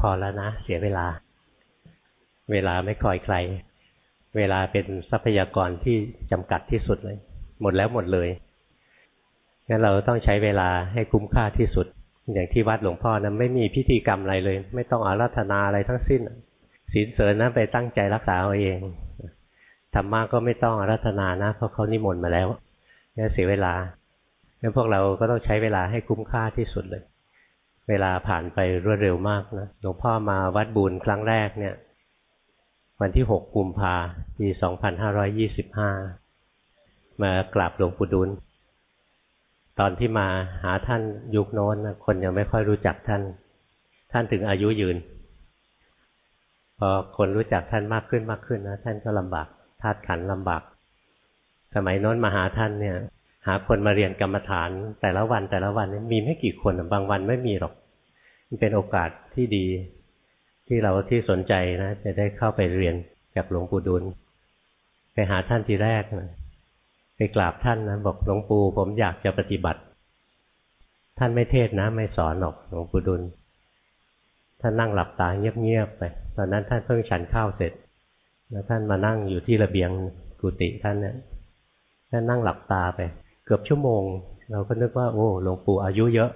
พอแล้วนะ เสียเวลา เวลาไม่คอยใคร เวลาเป็นทรัพยากรที่จำกัดที่สุดเลย หมดแล้วหมดเลยงั้นเราต้องใช้เวลาให้คุ้มค่าที่สุด อย่างที่วัดหลวงพ่อนะไม่มีพิธีกรรมอะไรเลย ไม่ต้องอาราธนาอะไรทั้งสิ้นศีลเสริญนะไปตั้งใจรักษาเอาเองธรรมะก็ไม่ต้องอาราธนานะเพราะเขานิมนต์มาแล้วนี่เสียเวลางั้นพวกเราก็ต้องใช้เวลาให้คุ้มค่าที่สุดเลย เวลาผ่านไปรวดเร็วมากนะหลวงพ่อมาวัดบุญครั้งแรกเนี่ย วันที่หกกุมภาปีสองพันห้าร้อยยี่สิบห้ามากราบหลวงปู่ดุล ตอนที่มาหาท่านยุคโน้นคนยังไม่ค่อยรู้จักท่าน ท่านถึงอายุยืน พอคนรู้จักท่านมากขึ้นมากขึ้นนะท่านก็ลำบากธาตุขันลำบาก สมัยโน้นมาหาท่านเนี่ย หาคนมาเรียนกรรมฐานแต่ละวันแต่ละวันมีไม่กี่คนบางวันไม่มีหรอก มันเป็นโอกาสที่ดี ที่เราที่สนใจนะ จะได้เข้าไปเรียนกับหลวงปู่ดูลไปหาท่านทีแรกนะไปกราบท่านนะบอกหลวงปู่ผมอยากจะปฏิบัติ ท่านไม่เทศนะ ไม่สอนหรอกหลวงปู่ดุลท่านนั่งหลับตาเงียบๆไป ตอนนั้นท่านเพิ่งฉันข้าวเสร็จ แล้วท่านมานั่งอยู่ที่ระเบียงกุฏิท่านเนี่ยท่านนั่งหลับตาไป เกือบชั่วโมง เราก็นึกว่าโอ้หลวงปู่อายุเยอะ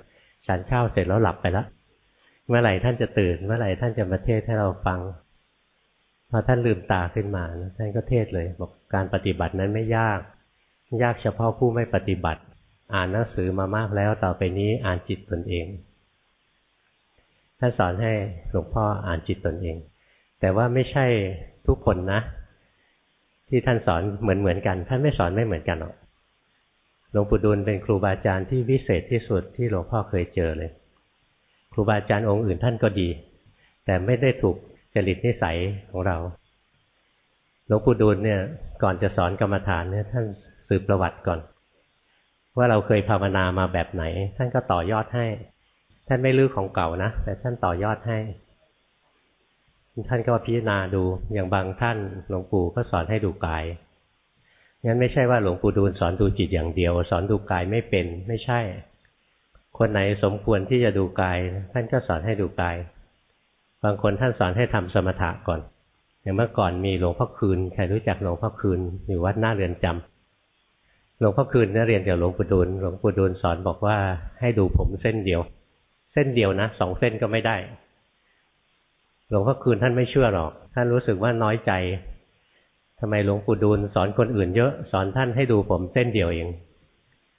ฉันข้าวเสร็จแล้วหลับไปแล้วเมื่อไหร่ท่านจะตื่น เมื่อไหร่ท่านจะมาเทศให้เราฟังพอท่านลืมตาขึ้นมาท่านก็เทศเลย บอกการปฏิบัตินั้นไม่ยาก ยากเฉพาะผู้ไม่ปฏิบัติ อ่านหนังสือมามากแล้วต่อไปนี้อ่านจิตตนเองท่านสอนให้หลวงพ่ออ่านจิตตนเอง แต่ว่าไม่ใช่ทุกคนนะ ที่ท่านสอนเหมือนเหมือนกัน ท่านไม่สอนไม่เหมือนกันหรอก หลวงปู่ดูลเป็นครูบาอาจารย์ที่วิเศษที่สุดที่หลวงพ่อเคยเจอเลย ครูบาอาจารย์องค์อื่นท่านก็ดี แต่ไม่ได้ถูกจริตนิสัยของเรา หลวงปู่ดูลเนี่ยก่อนจะสอนกรรมฐานเนี่ยท่านสืบประวัติก่อน ว่าเราเคยภาวนามาแบบไหน ท่านก็ต่อยอดให้ ท่านไม่ลื้อของเก่านะ แต่ท่านต่อยอดให้ ท่านก็พิจารณาดูอย่างบางท่านหลวงปู่ก็สอนให้ดูกาย งั้นไม่ใช่ว่าหลวงปู่ดูลสอนดูจิตอย่างเดียว สอนดูกายไม่เป็นไม่ใช่ คนไหนสมควรที่จะดูกาย ท่านก็สอนให้ดูกาย บางคนท่านสอนให้ทำสมถะก่อน อย่างเมื่อก่อนมีหลวงพ่อคืนใครรู้จักหลวงพ่อคืนอยู่วัดหน้าเรือนจำหลวงพ่อคืนเนี่ยเรียนกับหลวงปู่ดูลหลวงปู่ดูลสอนบอกว่าให้ดูผมเส้นเดียว เส้นเดียวนะสองเส้นก็ไม่ได้ หลวงพ่อคืนท่านไม่เชื่อหรอก ท่านรู้สึกว่าน้อยใจ ทำไมหลวงปู่ดูลสอนคนอื่นเยอะสอนท่านให้ดูผมเส้นเดียวเอง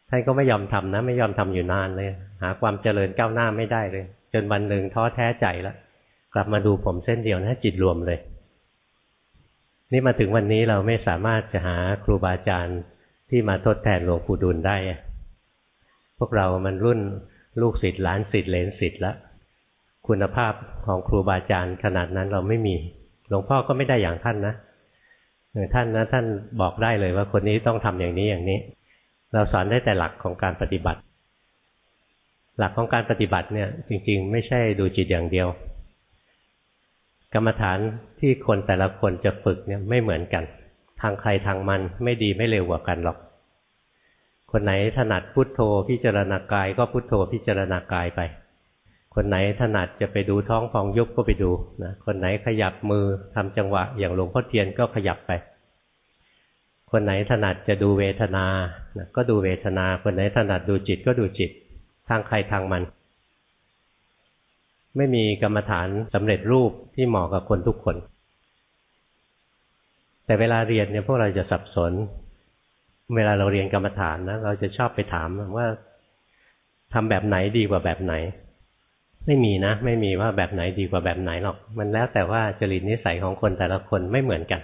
ท่านก็ไม่ยอมทำนะ ไม่ยอมทำอยู่นานเลย หาความเจริญก้าวหน้าไม่ได้เลย จนวันหนึ่งท้อแท้ใจแล้วกลับมาดูผมเส้นเดียวนะจิตรวมเลย นี่มาถึงวันนี้เราไม่สามารถจะหาครูบาอาจารย์ที่มาทดแทนหลวงปู่ดูลได้ พวกเรามันรุ่นลูกศิษย์หลานศิษย์เลนศิษย์แล้วคุณภาพของครูบาอาจารย์ขนาดนั้นเราไม่มี หลวงพ่อก็ไม่ได้อย่างท่านนะ ท่านนะท่านบอกได้เลยว่าคนนี้ต้องทำอย่างนี้อย่างนี้ เราสอนได้แต่หลักของการปฏิบัติ หลักของการปฏิบัติเนี่ย จริง ๆ ไม่ใช่ดูจิตอย่างเดียว กรรมฐานที่คนแต่ละคนจะฝึกเนี่ยไม่เหมือนกัน ทางใครทางมันไม่ดีไม่เร็วกว่ากันหรอก คนไหนถนัดพุทโธพิจารณากายก็พุทโธพิจารณากายไป คนไหนถนัดจะไปดูท้องฟองยุบก็ไปดูนะคนไหนขยับมือทำจังหวะ อย่างหลวงพ่อเทียนก็ขยับไป คนไหนถนัดจะดูเวทนาก็ดูเวทนา คนไหนถนัดดูจิตก็ดูจิต ทางใครทางมัน ไม่มีกรรมฐานสำเร็จรูปที่เหมาะกับคนทุกคน แต่เวลาเรียนเนี่ยพวกเราจะสับสน เวลาเราเรียนกรรมฐานนะเราจะชอบไปถามว่าทำแบบไหนดีกว่าแบบไหน ไม่มีนะ ไม่มีว่าแบบไหนดีกว่าแบบไหนหรอก มันแล้วแต่ว่าจริตนิสัยของคนแต่ละคนไม่เหมือนกัน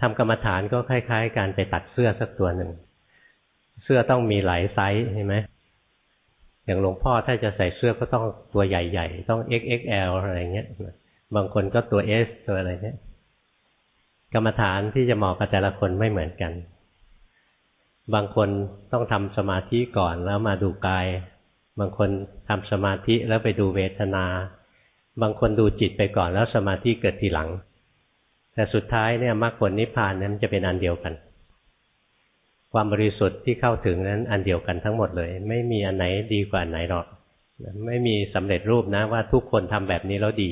ทำกรรมฐานก็คล้าย ๆ การไปตัดเสื้อสักตัวหนึ่ง เสื้อต้องมีหลายไซส์ใช่ไหมอย่างหลวงพ่อถ้าจะใส่เสื้อก็ต้องตัวใหญ่ ๆ ต้อง XXL อะไรเงี้ย บางคนก็ตัว S ตัวอะไรเงี้ย กรรมฐานที่จะเหมาะกับแต่ละคนไม่เหมือนกัน บางคนต้องทำสมาธิก่อนแล้วมาดูกาย บางคนทำสมาธิแล้วไปดูเวทนา บางคนดูจิตไปก่อนแล้วสมาธิเกิดทีหลัง แต่สุดท้ายเนี่ยมรรคผลนิพพานนั้นจะเป็นอันเดียวกัน ความบริสุทธิ์ที่เข้าถึงนั้นอันเดียวกันทั้งหมดเลย ไม่มีอันไหนดีกว่าอันไหนหรอก ไม่มีสำเร็จรูปนะว่าทุกคนทำแบบนี้แล้วดี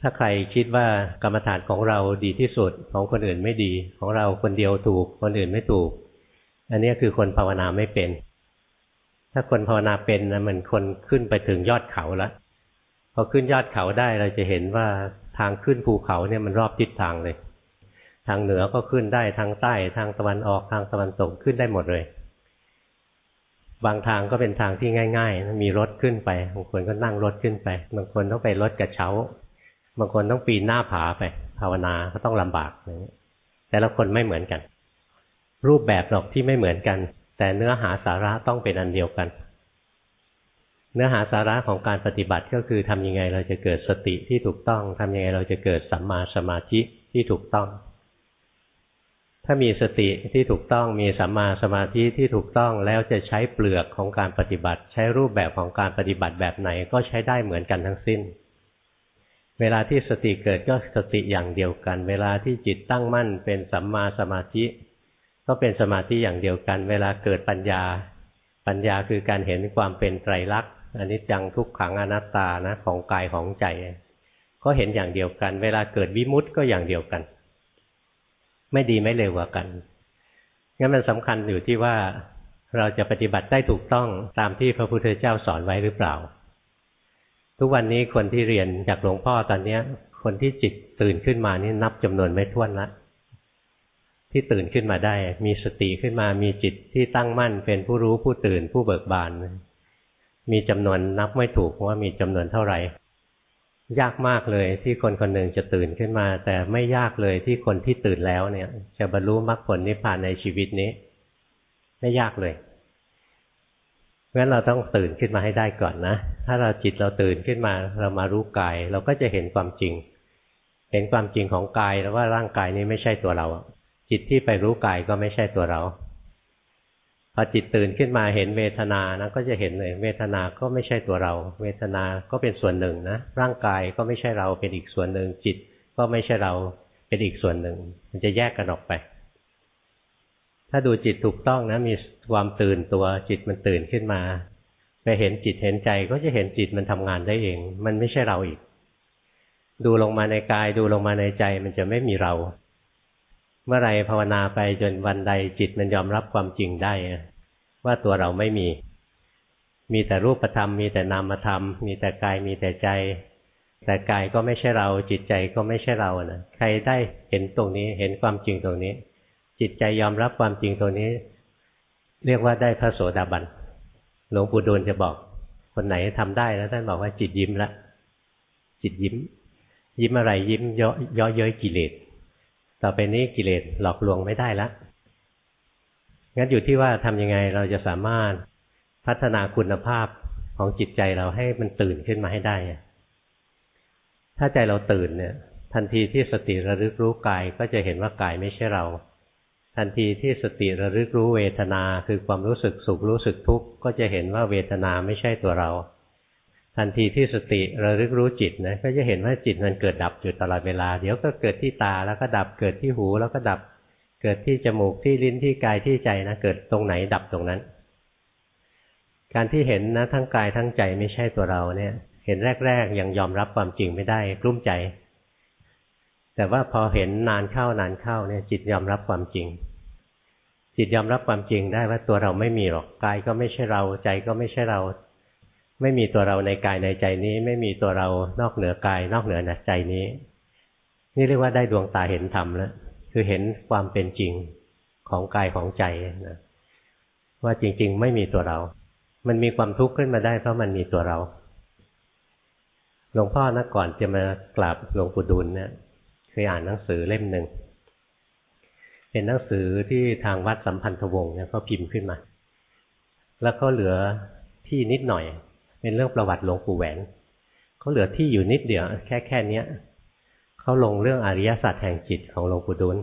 ถ้าใครคิดว่ากรรมฐานของเราดีที่สุดของคนอื่นไม่ดี ของเราคนเดียวถูก คนอื่นไม่ถูก อันนี้คือคนภาวนาไม่เป็น ถ้าคนภาวนาเป็นนะมันคนขึ้นไปถึงยอดเขาแล้วพอขึ้นยอดเขาได้เราจะเห็นว่าทางขึ้นภูเขาเนี่ยมันรอบทิศทางเลย ทางเหนือก็ขึ้นได้ทางใต้ทางตะวันออกทางตะวันตกขึ้นได้หมดเลย บางทางก็เป็นทางที่ง่ายๆมีรถขึ้นไปบางคนก็นั่งรถขึ้นไปบางคนต้องไปรถกระเช้าบางคนต้องปีนหน้าผาไป ภาวนาก็ต้องลำบากแต่ละคนไม่เหมือนกัน รูปแบบหรอกที่ไม่เหมือนกัน แต่เนื้อหาสาระต้องเป็นอันเดียวกัน เนื้อหาสาระของการปฏิบัติก็คือทำยังไงเราจะเกิดสติที่ถูกต้องทำยังไงเราจะเกิดสัมมาสมาธิที่ถูกต้อง ถ้ามีสติที่ถูกต้องมีสัมมาสมาธิที่ถูกต้องแล้วจะใช้เปลือกของการปฏิบัติ ใช้รูปแบบของการปฏิบัติแบบไหนก็ใช้ได้เหมือนกันทั้งสิ้นเวลาที่สติเกิดก็สติอย่างเดียวกัน เวลาที่จิตตั้งมั่นเป็นสัมมาสมาธิ ก็เป็นสมาธิอย่างเดียวกัน เวลาเกิดปัญญา ปัญญาคือการเห็นความเป็นไตรลักษณ์อันนี้จังทุกขังอนัตตานะของกายของใจ ก็เห็นอย่างเดียวกัน เวลาเกิดวิมุตต์ก็อย่างเดียวกัน ไม่ดีไม่เร็วกว่ากันงั้นมันสำคัญอยู่ที่ว่าเราจะปฏิบัติได้ถูกต้องตามที่พระพุทธเจ้าสอนไว้หรือเปล่า ทุกวันนี้คนที่เรียนจากหลวงพ่อตอนนี้คนที่จิตตื่นขึ้นมานี่นับจำนวนไม่ถ้วนละ ที่ตื่นขึ้นมาได้ มีสติขึ้นมา มีจิตที่ตั้งมั่น เป็นผู้รู้ผู้ตื่นผู้เบิกบาน มีจำนวนนับไม่ถูกว่ามีจำนวนเท่าไหร่ ยากมากเลยที่คนคนหนึ่งจะตื่นขึ้นมา แต่ไม่ยากเลยที่คนที่ตื่นแล้วเนี่ย จะบรรลุมรรคผลนิพพานในชีวิตนี้ ไม่ยากเลยเพราะฉะนั้นเราต้องตื่นขึ้นมาให้ได้ก่อนนะ ถ้าเราจิตเราตื่นขึ้นมา เรามารู้กาย เราก็จะเห็นความจริง เห็นความจริงของกายแล้วว่าร่างกายนี้ไม่ใช่ตัวเรา จิตที่ไปรู้กายก็ไม่ใช่ตัวเราพอจิตตื่นขึ้นมาเห็นเวทนานะก็จะเห็นเลยเวทนาก็ไม่ใช่ตัวเรา เวทนาก็เป็นส่วนหนึ่งนะร่างกายก็ไม่ใช่เราเป็นอีกส่วนหนึ่ง จิตก็ไม่ใช่เราเป็นอีกส่วนหนึ่ง มันจะแยกกันออกไป ถ้าดูจิตถูกต้องนะมีความตื่นตัวจิตมันตื่นขึ้นมาไปเห็นจิตเห็นใจก็จะเห็นจิตมันทำงานได้เอง มันไม่ใช่เราอีก ดูลงมาในกายดูลงมาในใจมันจะไม่มีเรา เมื่อไรภาวนาไปจนวันใดจิตมันยอมรับความจริงได้ ว่าตัวเราไม่มี มีแต่รูปธรรม มีแต่นามธรรม มีแต่กายมีแต่ใจ แต่กายก็ไม่ใช่เรา จิตใจก็ไม่ใช่เรานะใครได้เห็นตรงนี้เห็นความจริงตรงนี้ จิตใจยอมรับความจริงตรงนี้ เรียกว่าได้พระโสดาบันหลวงปู่ดูลจะบอก คนไหนทำได้แล้วท่านบอกว่าจิตยิ้มละจิตยิ้ม ยิ้มอะไรยิ้มย่อเย้ยกิเลส ต่อไปนี้กิเลสหลอกลวงไม่ได้ละงั้นอยู่ที่ว่าทำยังไงเราจะสามารถพัฒนาคุณภาพของจิตใจเราให้มันตื่นขึ้นมาให้ได้ ถ้าใจเราตื่นเนี่ย ทันทีที่สติระลึกรู้กายก็จะเห็นว่ากายไม่ใช่เรา ทันทีที่สติระลึกรู้เวทนาคือความรู้สึกสุขรู้สึกทุกข์ก็จะเห็นว่าเวทนาไม่ใช่ตัวเรา ทันทีที่สติระลึกรู้จิตนะก็จะเห็นว่าจิตมันเกิดดับอยู่ตลอดเวลา เดี๋ยวก็เกิดที่ตาแล้วก็ดับเกิดที่หูแล้วก็ดับเกิดที่จมูกที่ลิ้นที่กายที่ใจนะเกิดตรงไหนดับตรงนั้น การที่เห็นนะทั้งกายทั้งใจไม่ใช่ตัวเราเนี่ย เห็นแรกๆยังยอมรับความจริงไม่ได้กลุ้มใจ แต่ว่าพอเห็นนานเข้านานเข้าเนี่ย จิตยอมรับความจริง จิตยอมรับความจริงได้ว่าตัวเราไม่มีหรอกกายก็ไม่ใช่เรา ใจก็ไม่ใช่เรา ไม่มีตัวเราในกายในใจนี้ ไม่มีตัวเรานอกเหนือกาย นอกเหนือใจนี้ นี่เรียกว่าได้ดวงตาเห็นธรรมแล้วคือเห็นความเป็นจริงของกายของใจนะว่าจริง ๆ ไม่มีตัวเรา มันมีความทุกข์ขึ้นมาได้เพราะมันมีตัวเรา หลวงพ่อนะก่อนจะมากราบหลวงปู่ดุลเนี่ยเคยอ่านหนังสือเล่มหนึ่งเป็นหนังสือที่ทางวัดสัมพันธวงศ์เนี่ยเขาพิมพ์ขึ้นมา แล้วก็เหลือที่นิดหน่อย เป็นเรื่องประวัติหลวงปู่แหวนเขาเหลือที่อยู่นิดเดียวแค่แค่เนี้ยเขาลงเรื่องอริยสัจแห่งจิตของหลวงปู่ดุล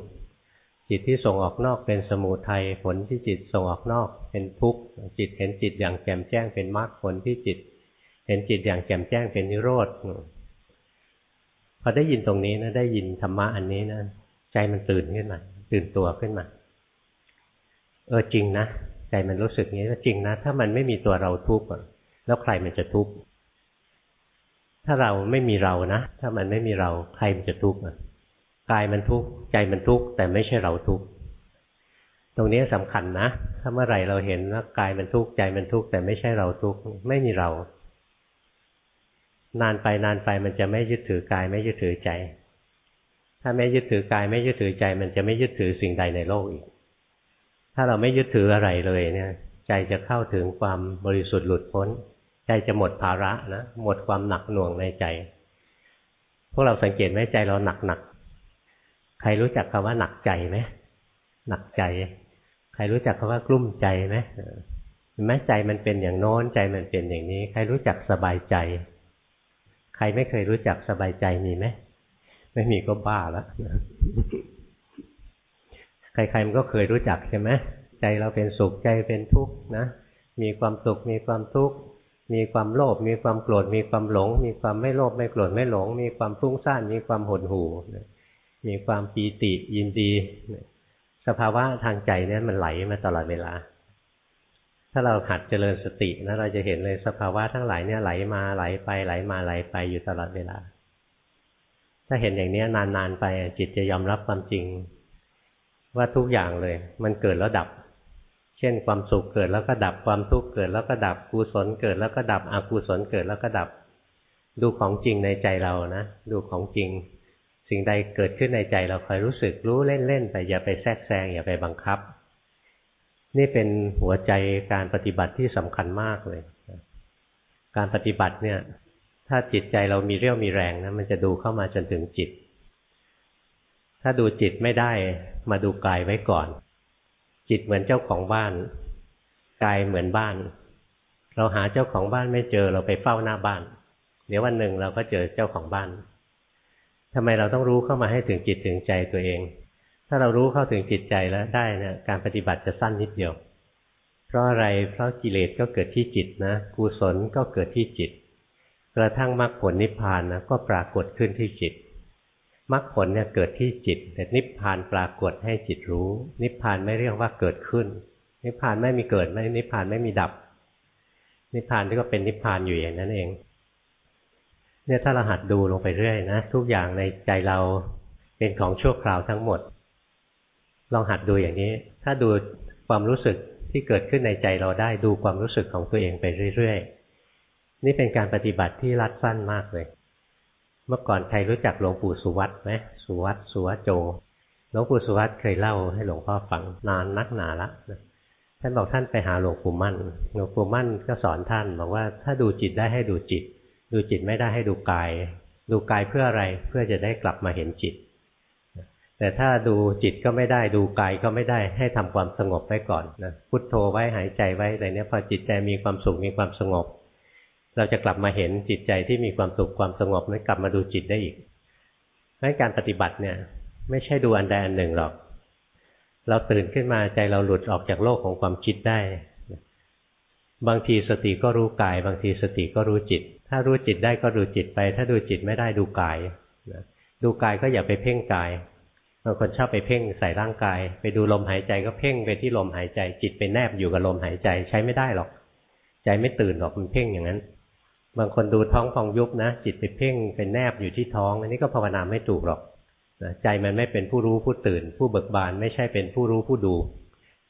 จิตที่ส่งออกนอกเป็นสมุทัยผลที่จิตส่งออกนอก เป็นทุกข์จิตเห็นจิตอย่างแจ่มแจ้งเป็นมรรคผลที่จิต เห็นจิตอย่างแจ่มแจ้งเป็นนิโรธพอได้ยินตรงนี้นะได้ยินธรรมะอันนี้นะใจมันตื่นขึ้นมาตื่นตัวขึ้นมา เออจริงนะใจมันรู้สึกงี้ก็จริงนะ ถ้ามันไม่มีตัวเราทุกข์ แล้วใครมันจะทุกข์ถ้าเราไม่มีเรานะ ถ้ามันไม่มีเราใครมันจะทุกข์กายมันทุกข์ใจมันทุกข์แต่ไม่ใช่เราทุกข์ตรงนี้สำคัญนะถ้าเมื่อไหร่เราเห็นว่ากายมันทุกข์ใจมันทุกข์แต่ไม่ใช่เราทุกข์ไม่มีเรา นานไปนานไปมันจะไม่ยึดถือกาย ไม่ยึดถือใจ ถ้าไม่ยึดถือกาย ไม่ยึดถือใจ มันจะไม่ยึดถือสิ่งใดในโลกอีก ถ้าเราไม่ยึดถืออะไรเลยเนี่ย ใจจะเข้าถึงความบริสุทธิ์หลุดพ้น ใจจะหมดภาระนะหมดความหนักหน่วงในใจ พวกเราสังเกตไหมใจเราหนักหนักใครรู้จักคำว่าหนักใจไหมหนักใจ ใครรู้จักคำว่ากลุ้มใจไหมเห็นไหมใจมันเป็นอย่างโน้นใจมันเป็นอย่างนี้ ใครรู้จักสบายใจ ใครไม่เคยรู้จักสบายใจมีไหมไม่มีก็บ้าแล้วใครๆมันก็เคยรู้จักใช่ไหมใจเราเป็นสุขใจเป็นทุกข์นะมีความสุขมีความทุกข์ มีความโลภมีความโกรธมีความหลง มีความไม่โลภไม่โกรธไม่หลง มีความฟุ้งซ่านมีความหดหู่มีความปีติยินดีสภาวะทางใจเนี่ยมันไหลมาตลอดเวลา ถ้าเราหัดเจริญสตินะเราจะเห็นเลยสภาวะทั้งหลายเนี่ยไหลมาไหลไปไหลมาไหลไปอยู่ตลอดเวลา ถ้าเห็นอย่างนี้นานๆไปจิตจะยอมรับความจริง ว่าทุกอย่างเลย มันเกิดแล้วดับ เช่นความสุขเกิดแล้วก็ดับความทุกข์เกิดแล้วก็ดับกุศลเกิดแล้วก็ดับอกุศลเกิดแล้วก็ดับ ดูของจริงในใจเรานะ ดูของจริง สิ่งใดเกิดขึ้นในใจเราคอยรู้สึกรู้เล่นๆแต่อย่าไปแทรกแซงอย่าไปบังคับ นี่เป็นหัวใจการปฏิบัติที่สำคัญมากเลย การปฏิบัติเนี่ย ถ้าจิตใจเรามีเรี่ยวมีแรงนะมันจะดูเข้ามาจนถึงจิต ถ้าดูจิตไม่ได้มาดูกายไว้ก่อน จิตเหมือนเจ้าของบ้านกายเหมือนบ้าน เราหาเจ้าของบ้านไม่เจอเราไปเฝ้าหน้าบ้าน เดี๋ยววันหนึ่งเราก็เจอเจ้าของบ้านทำไมเราต้องรู้เข้ามาให้ถึงจิตถึงใจตัวเอง ถ้าเรารู้เข้าถึงจิตใจแล้วได้นะการปฏิบัติจะสั้นนิดเดียว เพราะอะไรเพราะกิเลสก็เกิดที่จิตนะกุศลก็เกิดที่จิต กระทั่งมรรคผลนิพพานนะก็ปรากฏขึ้นที่จิต มรรคผลเนี่ยเกิดที่จิต แต่นิพพานปรากฏให้จิตรู้ นิพพานไม่เรียกว่าเกิดขึ้น นิพพานไม่มีเกิดไม่นิพพานไม่มีดับ นิพพานที่ก็เป็นนิพพานอยู่อย่างนั้นเองเนี่ยถ้าเราหัดดูลงไปเรื่อยนะทุกอย่างในใจเราเป็นของชั่วคราวทั้งหมด ลองหัดดูอย่างนี้ ถ้าดูความรู้สึกที่เกิดขึ้นในใจเราได้ดูความรู้สึกของตัวเองไปเรื่อยๆ นี่เป็นการปฏิบัติที่รัดสั้นมากเลย เมื่อก่อนใครรู้จักหลวงปู่สุวัตไหมสุวัตสุวัตโจหลวงปู่สุวัตเคยเล่าให้หลวงพ่อฟังนานนักหนาละท่านบอกท่านไปหาหลวงปู่มั่น หลวงปู่มั่นก็สอนท่านบอกว่าถ้าดูจิตได้ให้ดูจิต ดูจิตไม่ได้ให้ดูกาย ดูกายเพื่ออะไรเพื่อจะได้กลับมาเห็นจิต แต่ถ้าดูจิตก็ไม่ได้ดูกายก็ไม่ได้ให้ทำความสงบไว้ก่อนนะพุทโธไว้หายใจไว้อะไรเนี้ยพอจิตใจมีความสุขมีความสงบ เราจะกลับมาเห็นจิตใจที่มีความสุขความสงบนั้นกลับมาดูจิตได้อีกดังการปฏิบัติเนี่ย ไม่ใช่ดูอันใดอันหนึ่งหรอก เราตื่นขึ้นมาใจเราหลุดออกจากโลกของความคิดได้ บางทีสติก็รู้กาย บางทีสติก็รู้จิต ถ้ารู้จิตได้ก็ดูจิตไป ถ้าดูจิตไม่ได้ดูกายดูกายก็อย่าไปเพ่งกายบางคนชอบไปเพ่งใส่ร่างกาย ไปดูลมหายใจก็เพ่งไปที่ลมหายใจ จิตไปแนบอยู่กับลมหายใจใช้ไม่ได้หรอก ใจไม่ตื่นหรอกมันเพ่งอย่างนั้น บางคนดูท้องพองยุบนะ จิตไปเพ่งไปแนบอยู่ที่ท้อง อันนี้ก็ภาวนาไม่ถูกหรอกใจมันไม่เป็นผู้รู้ผู้ตื่น ผู้เบิกบานไม่ใช่เป็นผู้รู้ผู้ดู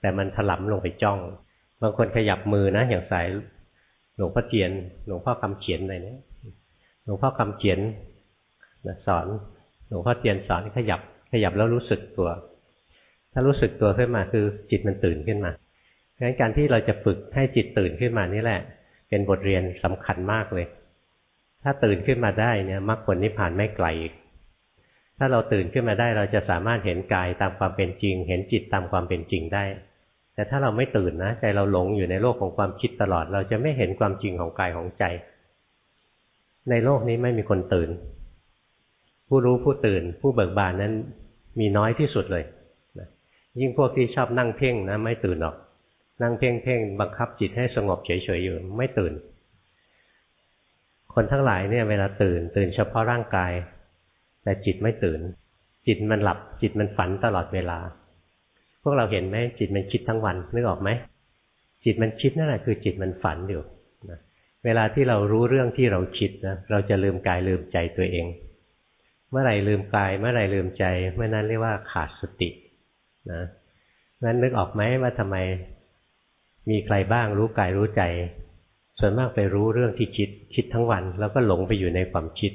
แต่มันถลำลงไปจ้อง บางคนขยับมือนะ อย่างสายหลวงพ่อเจียน หลวงพ่อคำเขียนอะไรเนี่ยหลวงพ่อคำเขียนสอนหลวงพ่อเจียนสอนขยับ ขยับแล้วรู้สึกตัว ถ้ารู้สึกตัวขึ้นมาคือจิตมันตื่นขึ้นมาดังนั้นการที่เราจะฝึกให้จิตตื่นขึ้นมานี่แหละ เป็นบทเรียนสำคัญมากเลย ถ้าตื่นขึ้นมาได้เนี่ยมรรคผลนิพพานไม่ไกลอีกถ้าเราตื่นขึ้นมาได้เราจะสามารถเห็นกายตามความเป็นจริง เห็นจิตตามความเป็นจริงได้ แต่ถ้าเราไม่ตื่นนะ ใจเราหลงอยู่ในโลกของความคิดตลอด เราจะไม่เห็นความจริงของกายของใจ ในโลกนี้ไม่มีคนตื่น ผู้รู้ผู้ตื่น ผู้เบิกบานนั้นมีน้อยที่สุดเลยยิ่งพวกที่ชอบนั่งเพ่งนะ ไม่ตื่นหรอก นั่งเพ่งเพ่งบังคับจิตให้สงบเฉยๆอยู่ไม่ตื่น คนทั้งหลายเนี่ย เวลาตื่น ตื่นเฉพาะร่างกาย แต่จิตไม่ตื่น จิตมันหลับ จิตมันฝันตลอดเวลา พวกเราเห็นไหมจิตมันคิดทั้งวันนึกออกไหมจิตมันคิดนั่นแหละคือจิตมันฝันอยู่นะเวลาที่เรารู้เรื่องที่เราคิดนะเราจะลืมกายลืมใจตัวเอง เมื่อไหร่ลืมกาย เมื่อไหร่ลืมใจ เมื่อนั้นเรียกว่าขาดสตินะงั้นนึกออกไหมว่าทำไม มีใครบ้างรู้กายรู้ใจ ส่วนมากไปรู้เรื่องที่คิดคิดทั้งวัน แล้วก็หลงไปอยู่ในความคิด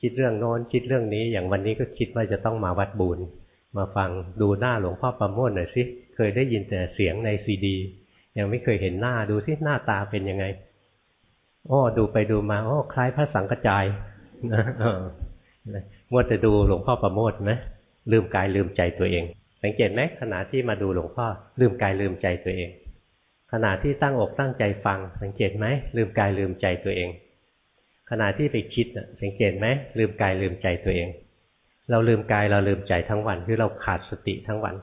คิดเรื่องโน้นคิดเรื่องนี้ อย่างวันนี้ก็คิดว่าจะต้องมาวัดบุญมาฟังดูหน้าหลวงพ่อประโมทหน่อยสิเคยได้ยินแต่เสียงในซีดี ยังไม่เคยเห็นหน้าดูสิหน้าตาเป็นยังไงอ้ดูไปดูมาอ้คล้ายพระสังกจายมัวแต่ดูหลวงพ่อประโมทไหมลืมกายลืมใจตัวเอง สังเกตไหมขณะที่มาดูหลวงพ่อลืมกายลืมใจตัวเอง ขณะที่ตั้งอกตั้งใจฟัง สังเกตไหมลืมกายลืมใจตัวเอง ขณะที่ไปคิดสังเกตไหมลืมกายลืมใจตัวเอง เราลืมกายเราลืมใจทั้งวันคือเราขาดสติทั้งวัน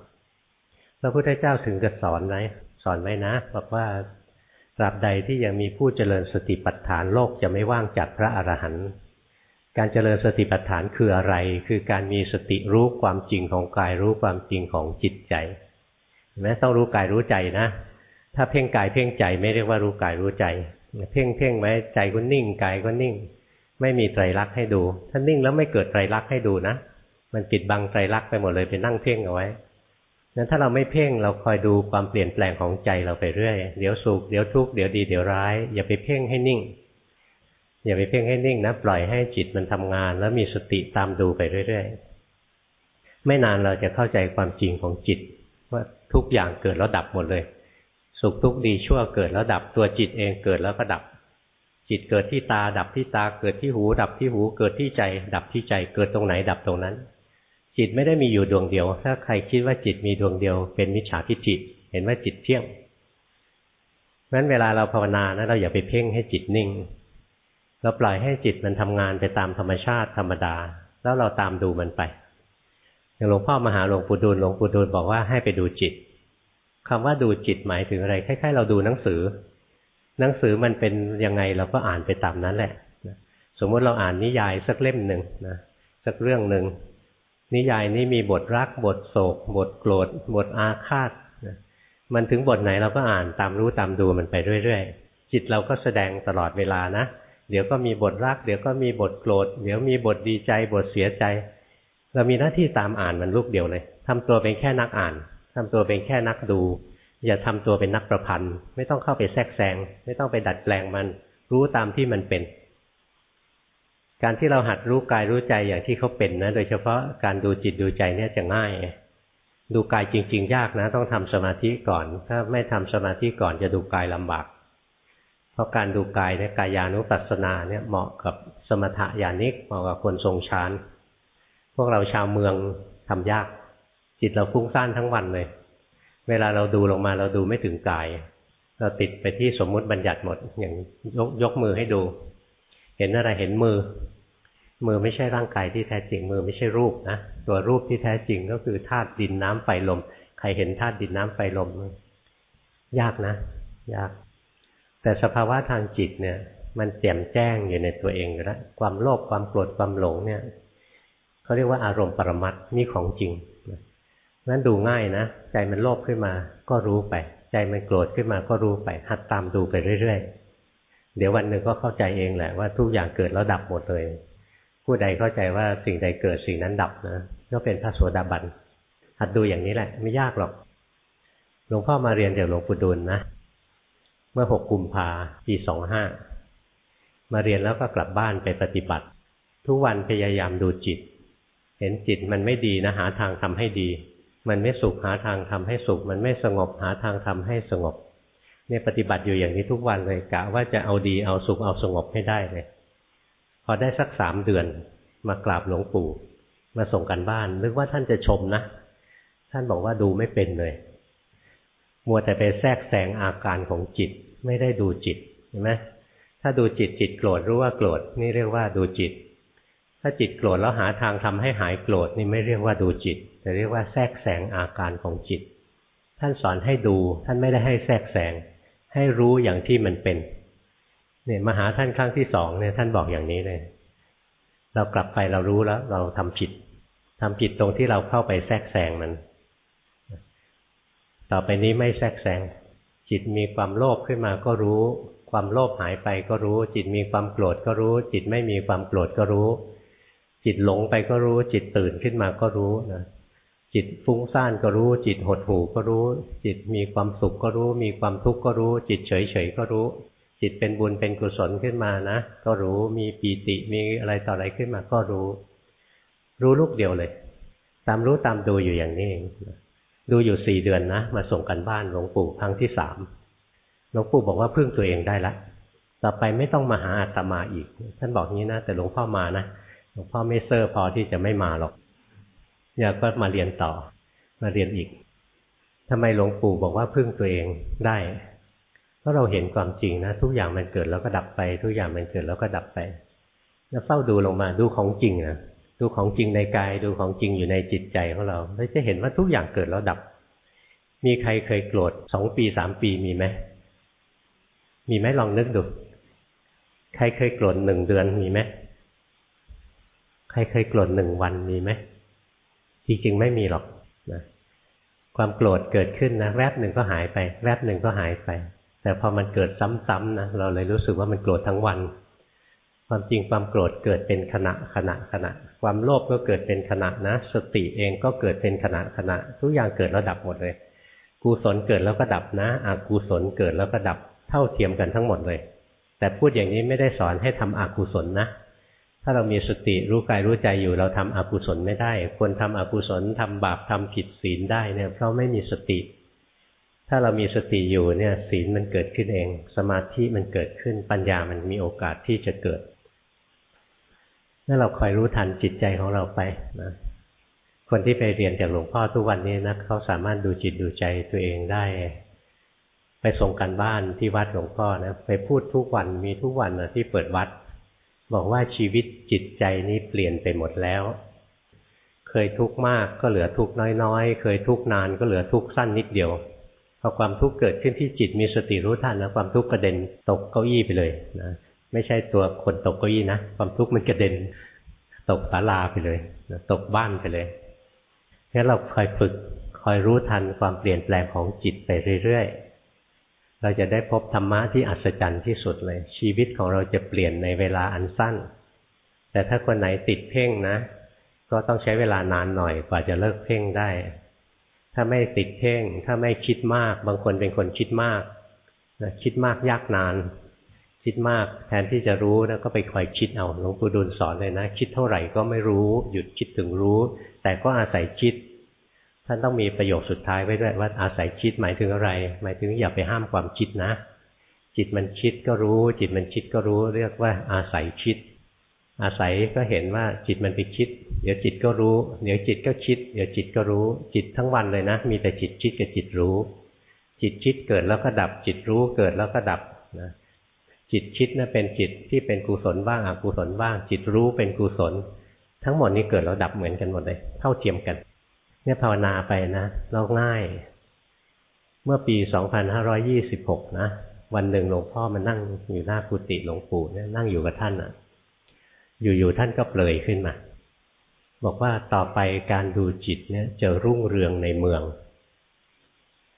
พระพุทธเจ้าถึงจะสอนไหมสอนไว้นะบอกว่าตราบใดที่ยังมีผู้เจริญสติปัฏฐานโลกจะไม่ว่างจากพระอรหันต์การเจริญสติปัฏฐานคืออะไร คือการมีสติรู้ความจริงของกายรู้ความจริงของจิตใจแม้ต้องรู้กายรู้ใจนะ ถ้าเพ่งกายเพ่งใจไม่เรียกว่ารู้กายรู้ใจ เพ่งเพ่งไว้ใจก็นิ่งกายก็นิ่ง ไม่มีไตรลักษณ์ให้ดู ถ้านิ่งแล้วไม่เกิดไตรลักษณ์ให้ดูนะ มันปิดบังไตรลักษณ์ไปหมดเลยไปนั่งเพ่งเอาไว้นั้นถ้าเราไม่เพ่งเราคอยดูความเปลี่ยนแปลงของใจเราไปเรื่อย เดี๋ยวสุขเดี๋ยวทุกข์เดี๋ยวดีเดี๋ยวร้าย อย่าไปเพ่งให้นิ่ง อย่าไปเพ่งให้นิ่งนะ ปล่อยให้จิตมันทำงาน แล้วมีสติตามดูไปเรื่อยๆ ไม่นานเราจะเข้าใจความจริงของจิต ว่าทุกอย่างเกิดแล้วดับหมดเลย สุขทุกข์ดีชั่วเกิดแล้วดับตัวจิตเองเกิดแล้วก็ดับ จิตเกิดที่ตา ดับที่ตาเกิดที่หู ดับที่หู เกิดที่ใจ ดับที่ใจเกิดตรงไหนดับตรงนั้น จิตไม่ได้มีอยู่ดวงเดียว ถ้าใครคิดว่าจิตมีดวงเดียว เป็นมิจฉาทิฏฐิเห็นว่าจิตเที่ยงนั้นเวลาเราภาวนานะเราอย่าไปเพ่งให้จิตนิ่ง เราปล่อยให้จิตมันทำงานไปตามธรรมชาติธรรมดา แล้วเราตามดูมันไปอย่างหลวงพ่อมหาหลวงปู่ดูลหลวงปู่ดูลบอกว่าให้ไปดูจิต คำว่าดูจิตหมายถึงอะไรคล้ายๆ เราดูหนังสือ หนังสือมันเป็นยังไงเราก็อ่านไปตามนั้นแหละสมมติเราอ่านนิยายสักเล่มหนึ่งนะสักเรื่องหนึ่งนิยายนี้มีบทรัก บทโศก บทโกรธ บทอาฆาตมันถึงบทไหนเราก็อ่านตามรู้ตามดูมันไปเรื่อยๆ จิตเราก็แสดงตลอดเวลานะ เดี๋ยวก็มีบทรัก เดี๋ยวก็มีบทโกรธ เดี๋ยวมีบทดีใจ บทเสียใจ เรามีหน้าที่ตามอ่านมันลูกเดียวเลยทำตัวเป็นแค่นักอ่าน ทำตัวเป็นแค่นักดู อย่าทำตัวเป็นนักประพันธ์ ไม่ต้องเข้าไปแทรกแซงไม่ต้องไปดัดแปลงมัน รู้ตามที่มันเป็น การที่เราหัดรู้กายรู้ใจอย่างที่เขาเป็นนะ โดยเฉพาะการดูจิตดูใจเนี่ยจะง่าย ดูกายจริง ๆ ยากนะ ต้องทำสมาธิก่อน ถ้าไม่ทำสมาธิก่อนจะดูกายลำบากเพราะการดูกายเนี่ยกายานุปัสสนาเนี่ยเหมาะกับสมถะญาณิกเหมาะกับคนทรงฌานพวกเราชาวเมืองทำยาก จิตเราฟุ้งซ่านทั้งวันเลย เวลาเราดูลงมาเราดูไม่ถึงกาย เราติดไปที่สมมุติบัญญัติหมด อย่างยกยกมือให้ดู เห็นอะไรเห็นมือ มือไม่ใช่ร่างกายที่แท้จริงมือไม่ใช่รูปนะตัวรูปที่แท้จริงก็คือธาตุดินน้ำไฟลม ใครเห็นธาตุดินน้ำไฟลม ยากนะ ยาก แต่สภาวะทางจิตเนี่ย มันแจ่มแจ้งอยู่ในตัวเองอยู่แล้วความโลภความโกรธความหลงเนี่ยเขาเรียกว่าอารมณ์ปรมัตนี่ของจริง นั้นดูง่ายนะ ใจมันโลภขึ้นมาก็รู้ไป ใจมันโกรธขึ้นมาก็รู้ไป หัดตามดูไปเรื่อยๆ เดี๋ยววันหนึ่งก็เข้าใจเองแหละว่าทุกอย่างเกิดแล้วดับหมดเลย ผู้ใดเข้าใจว่าสิ่งใดเกิดสิ่งนั้นดับนะก็เป็นพระโสดาบันหัดดูอย่างนี้แหละ ไม่ยากหรอก หลวงพ่อมาเรียนจากหลวงปู่ดูลนะ เมื่อหกกุมภาปีสองห้ามาเรียนแล้วก็กลับบ้านไปปฏิบัติ ทุกวันพยายามดูจิต เห็นจิตมันไม่ดีนะหาทางทำให้ดี มันไม่สุขหาทางทำให้สุข มันไม่สงบหาทางทำให้สงบเนี่ยปฏิบัติอยู่อย่างนี้ทุกวันเลยกะว่าจะเอาดีเอาสุขเอาสงบให้ได้เลย พอได้สักสามเดือนมากราบหลวงปู่ มาส่งกันบ้าน นึกว่าท่านจะชมนะ ท่านบอกว่าดูไม่เป็นเลย มัวแต่ไปแทรกแซงอาการของจิต ไม่ได้ดูจิตเห็นไหมถ้าดูจิตจิตโกรธรู้ว่าโกรธนี่เรียกว่าดูจิต ถ้าจิตโกรธแล้วหาทางทำให้หายโกรธนี่ไม่เรียกว่าดูจิต แต่เรียกว่าแทรกแซงอาการของจิต ท่านสอนให้ดู ท่านไม่ได้ให้แทรกแซงให้รู้อย่างที่มันเป็น เนี่ยมาหาท่านครั้งที่สองเนี่ยท่านบอกอย่างนี้เลย เรากลับไปเรารู้แล้ว เราทำผิดทำผิดตรงที่เราเข้าไปแทรกแซงมัน ต่อไปนี้ไม่แทรกแซงจิตมีความโลภขึ้นมาก็รู้ ความโลภหายไปก็รู้ จิตมีความโกรธก็รู้ จิตไม่มีความโกรธก็รู้ จิตหลงไปก็รู้ จิตตื่นขึ้นมาก็รู้นะจิตฟุ้งซ่านก็รู้ จิตหดหู่ก็รู้ จิตมีความสุขก็รู้ มีความทุกข์ก็รู้ จิตเฉยเฉยก็รู้ จิตเป็นบุญเป็นกุศลขึ้นมานะ ก็รู้มีปีติมีอะไรต่ออะไรขึ้นมาก็รู้ รู้ลูกเดียวเลย ตามรู้ตามดูอยู่อย่างนี้เองดูอยู่สี่เดือนนะมาส่งกันบ้านหลวงปู่ครั้งที่สามหลวงปู่บอกว่าพึ่งตัวเองได้ละต่อไปไม่ต้องมาหาอาตมาอีก ท่านบอกงี้นะแต่หลวงพ่อมานะ หลวงพ่อไม่เซอร์พอที่จะไม่มาหรอกอยากก็มาเรียนต่อ มาเรียนอีกทำไมหลวงปู่บอกว่าพึ่งตัวเองได้เพราะเราเห็นความจริงนะทุกอย่างมันเกิดแล้วก็ดับไป ทุกอย่างมันเกิดแล้วก็ดับไป แล้วเฝ้าดูลงมาดูของจริงนะดูของจริงในกายดูของจริงอยู่ในจิตใจของเราแล้วจะเห็นว่าทุกอย่างเกิดแล้วดับ มีใครเคยโกรธสองปีสามปีมีไหมมีไหมลองนึกดู ใครเคยโกรธหนึ่งเดือนมีไหม ใครเคยโกรธหนึ่งวันมีไหมจริงๆไม่มีหรอกนะความโกรธเกิดขึ้นนะแวบหนึ่งก็หายไป แวบหนึ่งก็หายไป แต่พอมันเกิดซ้ำๆนะเราเลยรู้สึกว่ามันโกรธทั้งวัน ความจริงความโกรธเกิดเป็นขณะขณะขณะ ความโลภก็เกิดเป็นขณะนะ สติเองก็เกิดเป็นขณะขณะ ทุกอย่างเกิดแล้วดับหมดเลยกุศลเกิดแล้วก็ดับนะอกุศลเกิดแล้วก็ดับเท่าเทียมกันทั้งหมดเลย แต่พูดอย่างนี้ไม่ได้สอนให้ทำอกุศลนะ ถ้าเรามีสติรู้กายรู้ใจอยู่เราทำอกุศลไม่ได้ควรทำอกุศลทำบาปทำผิดศีลได้เนี่ยเพราะไม่มีสติ ถ้าเรามีสติอยู่เนี่ยศีลมันเกิดขึ้นเอง สมาธิมันเกิดขึ้นปัญญามันมีโอกาสที่จะเกิดนั่นเราคอยรู้ทันจิตใจของเราไปนะคนที่ไปเรียนจากหลวงพ่อทุกวันนี้นะเขาสามารถดูจิตดูใจตัวเองได้ ไปส่งกันบ้านที่วัดหลวงพ่อนะไปพูดทุกวันมีทุกวันนะที่เปิดวัด บอกว่าชีวิตจิตใจนี้เปลี่ยนไปหมดแล้ว เคยทุกข์มากก็เหลือทุกข์น้อยๆ เคยทุกข์นานก็เหลือทุกข์สั้นนิดเดียวพอความทุกข์เกิดขึ้นที่จิตมีสติรู้ทันแล้วความทุกข์กระเด็นตกเก้าอี้ไปเลยนะไม่ใช่ตัวคนตกเก้าอี้นะความทุกข์มันกระเด็น ตกศาลาไปเลยตกบ้านไปเลยงั้นเราคอยฝึกคอยรู้ทันความเปลี่ยนแปลงของจิตไปเรื่อยๆ เราจะได้พบธรรมะที่อัศจรรย์ที่สุดเลย ชีวิตของเราจะเปลี่ยนในเวลาอันสั้น แต่ถ้าคนไหนติดเพ่งนะ ก็ต้องใช้เวลานานหน่อยกว่าจะเลิกเพ่งได้ ถ้าไม่ติดเพ่ง ถ้าไม่คิดมาก บางคนเป็นคนคิดมากนะคิดมากยากนาน คิดมากแทนที่จะรู้นะก็ไปคอยคิดเอาหลวงปู่ดูลสอนเลยนะ คิดเท่าไหร่ก็ไม่รู้ หยุดคิดถึงรู้ แต่ก็อาศัยคิด ท่านต้องมีประโยคสุดท้ายไว้ด้วยว่าอาศัยคิดหมายถึงอะไร หมายถึงอย่าไปห้ามความคิดนะ จิตมันคิดก็รู้ จิตมันคิดก็รู้ เรียกว่าอาศัยคิด อาศัยก็เห็นว่าจิตมันไปคิด เดี๋ยวจิตก็รู้ เดี๋ยวจิตก็คิด เดี๋ยวจิตก็รู้ จิตทั้งวันเลยนะ มีแต่จิตคิดกับจิตรู้ จิตคิดเกิดแล้วก็ดับ จิตรู้เกิดแล้วก็ดับนะจิตคิดนะเป็นจิตที่เป็นกุศลบ้างอกุศลบ้าง จิตรู้เป็นกุศล ทั้งหมดนี้เกิดแล้วดับเหมือนกันหมดเลย เท่าเทียมกัน เนี่ยภาวนาไปนะเราง่าย เมื่อปีสองพันห้าร้อยี่สิบหกนะ วันหนึ่งหลวงพ่อมานั่งอยู่หน้ากุฏิหลวงปู่เนี่ยนั่งอยู่กับท่านอะ อยู่ๆท่านก็เปลยขึ้นมา บอกว่าต่อไปการดูจิตเนี่ยจะรุ่งเรืองในเมือง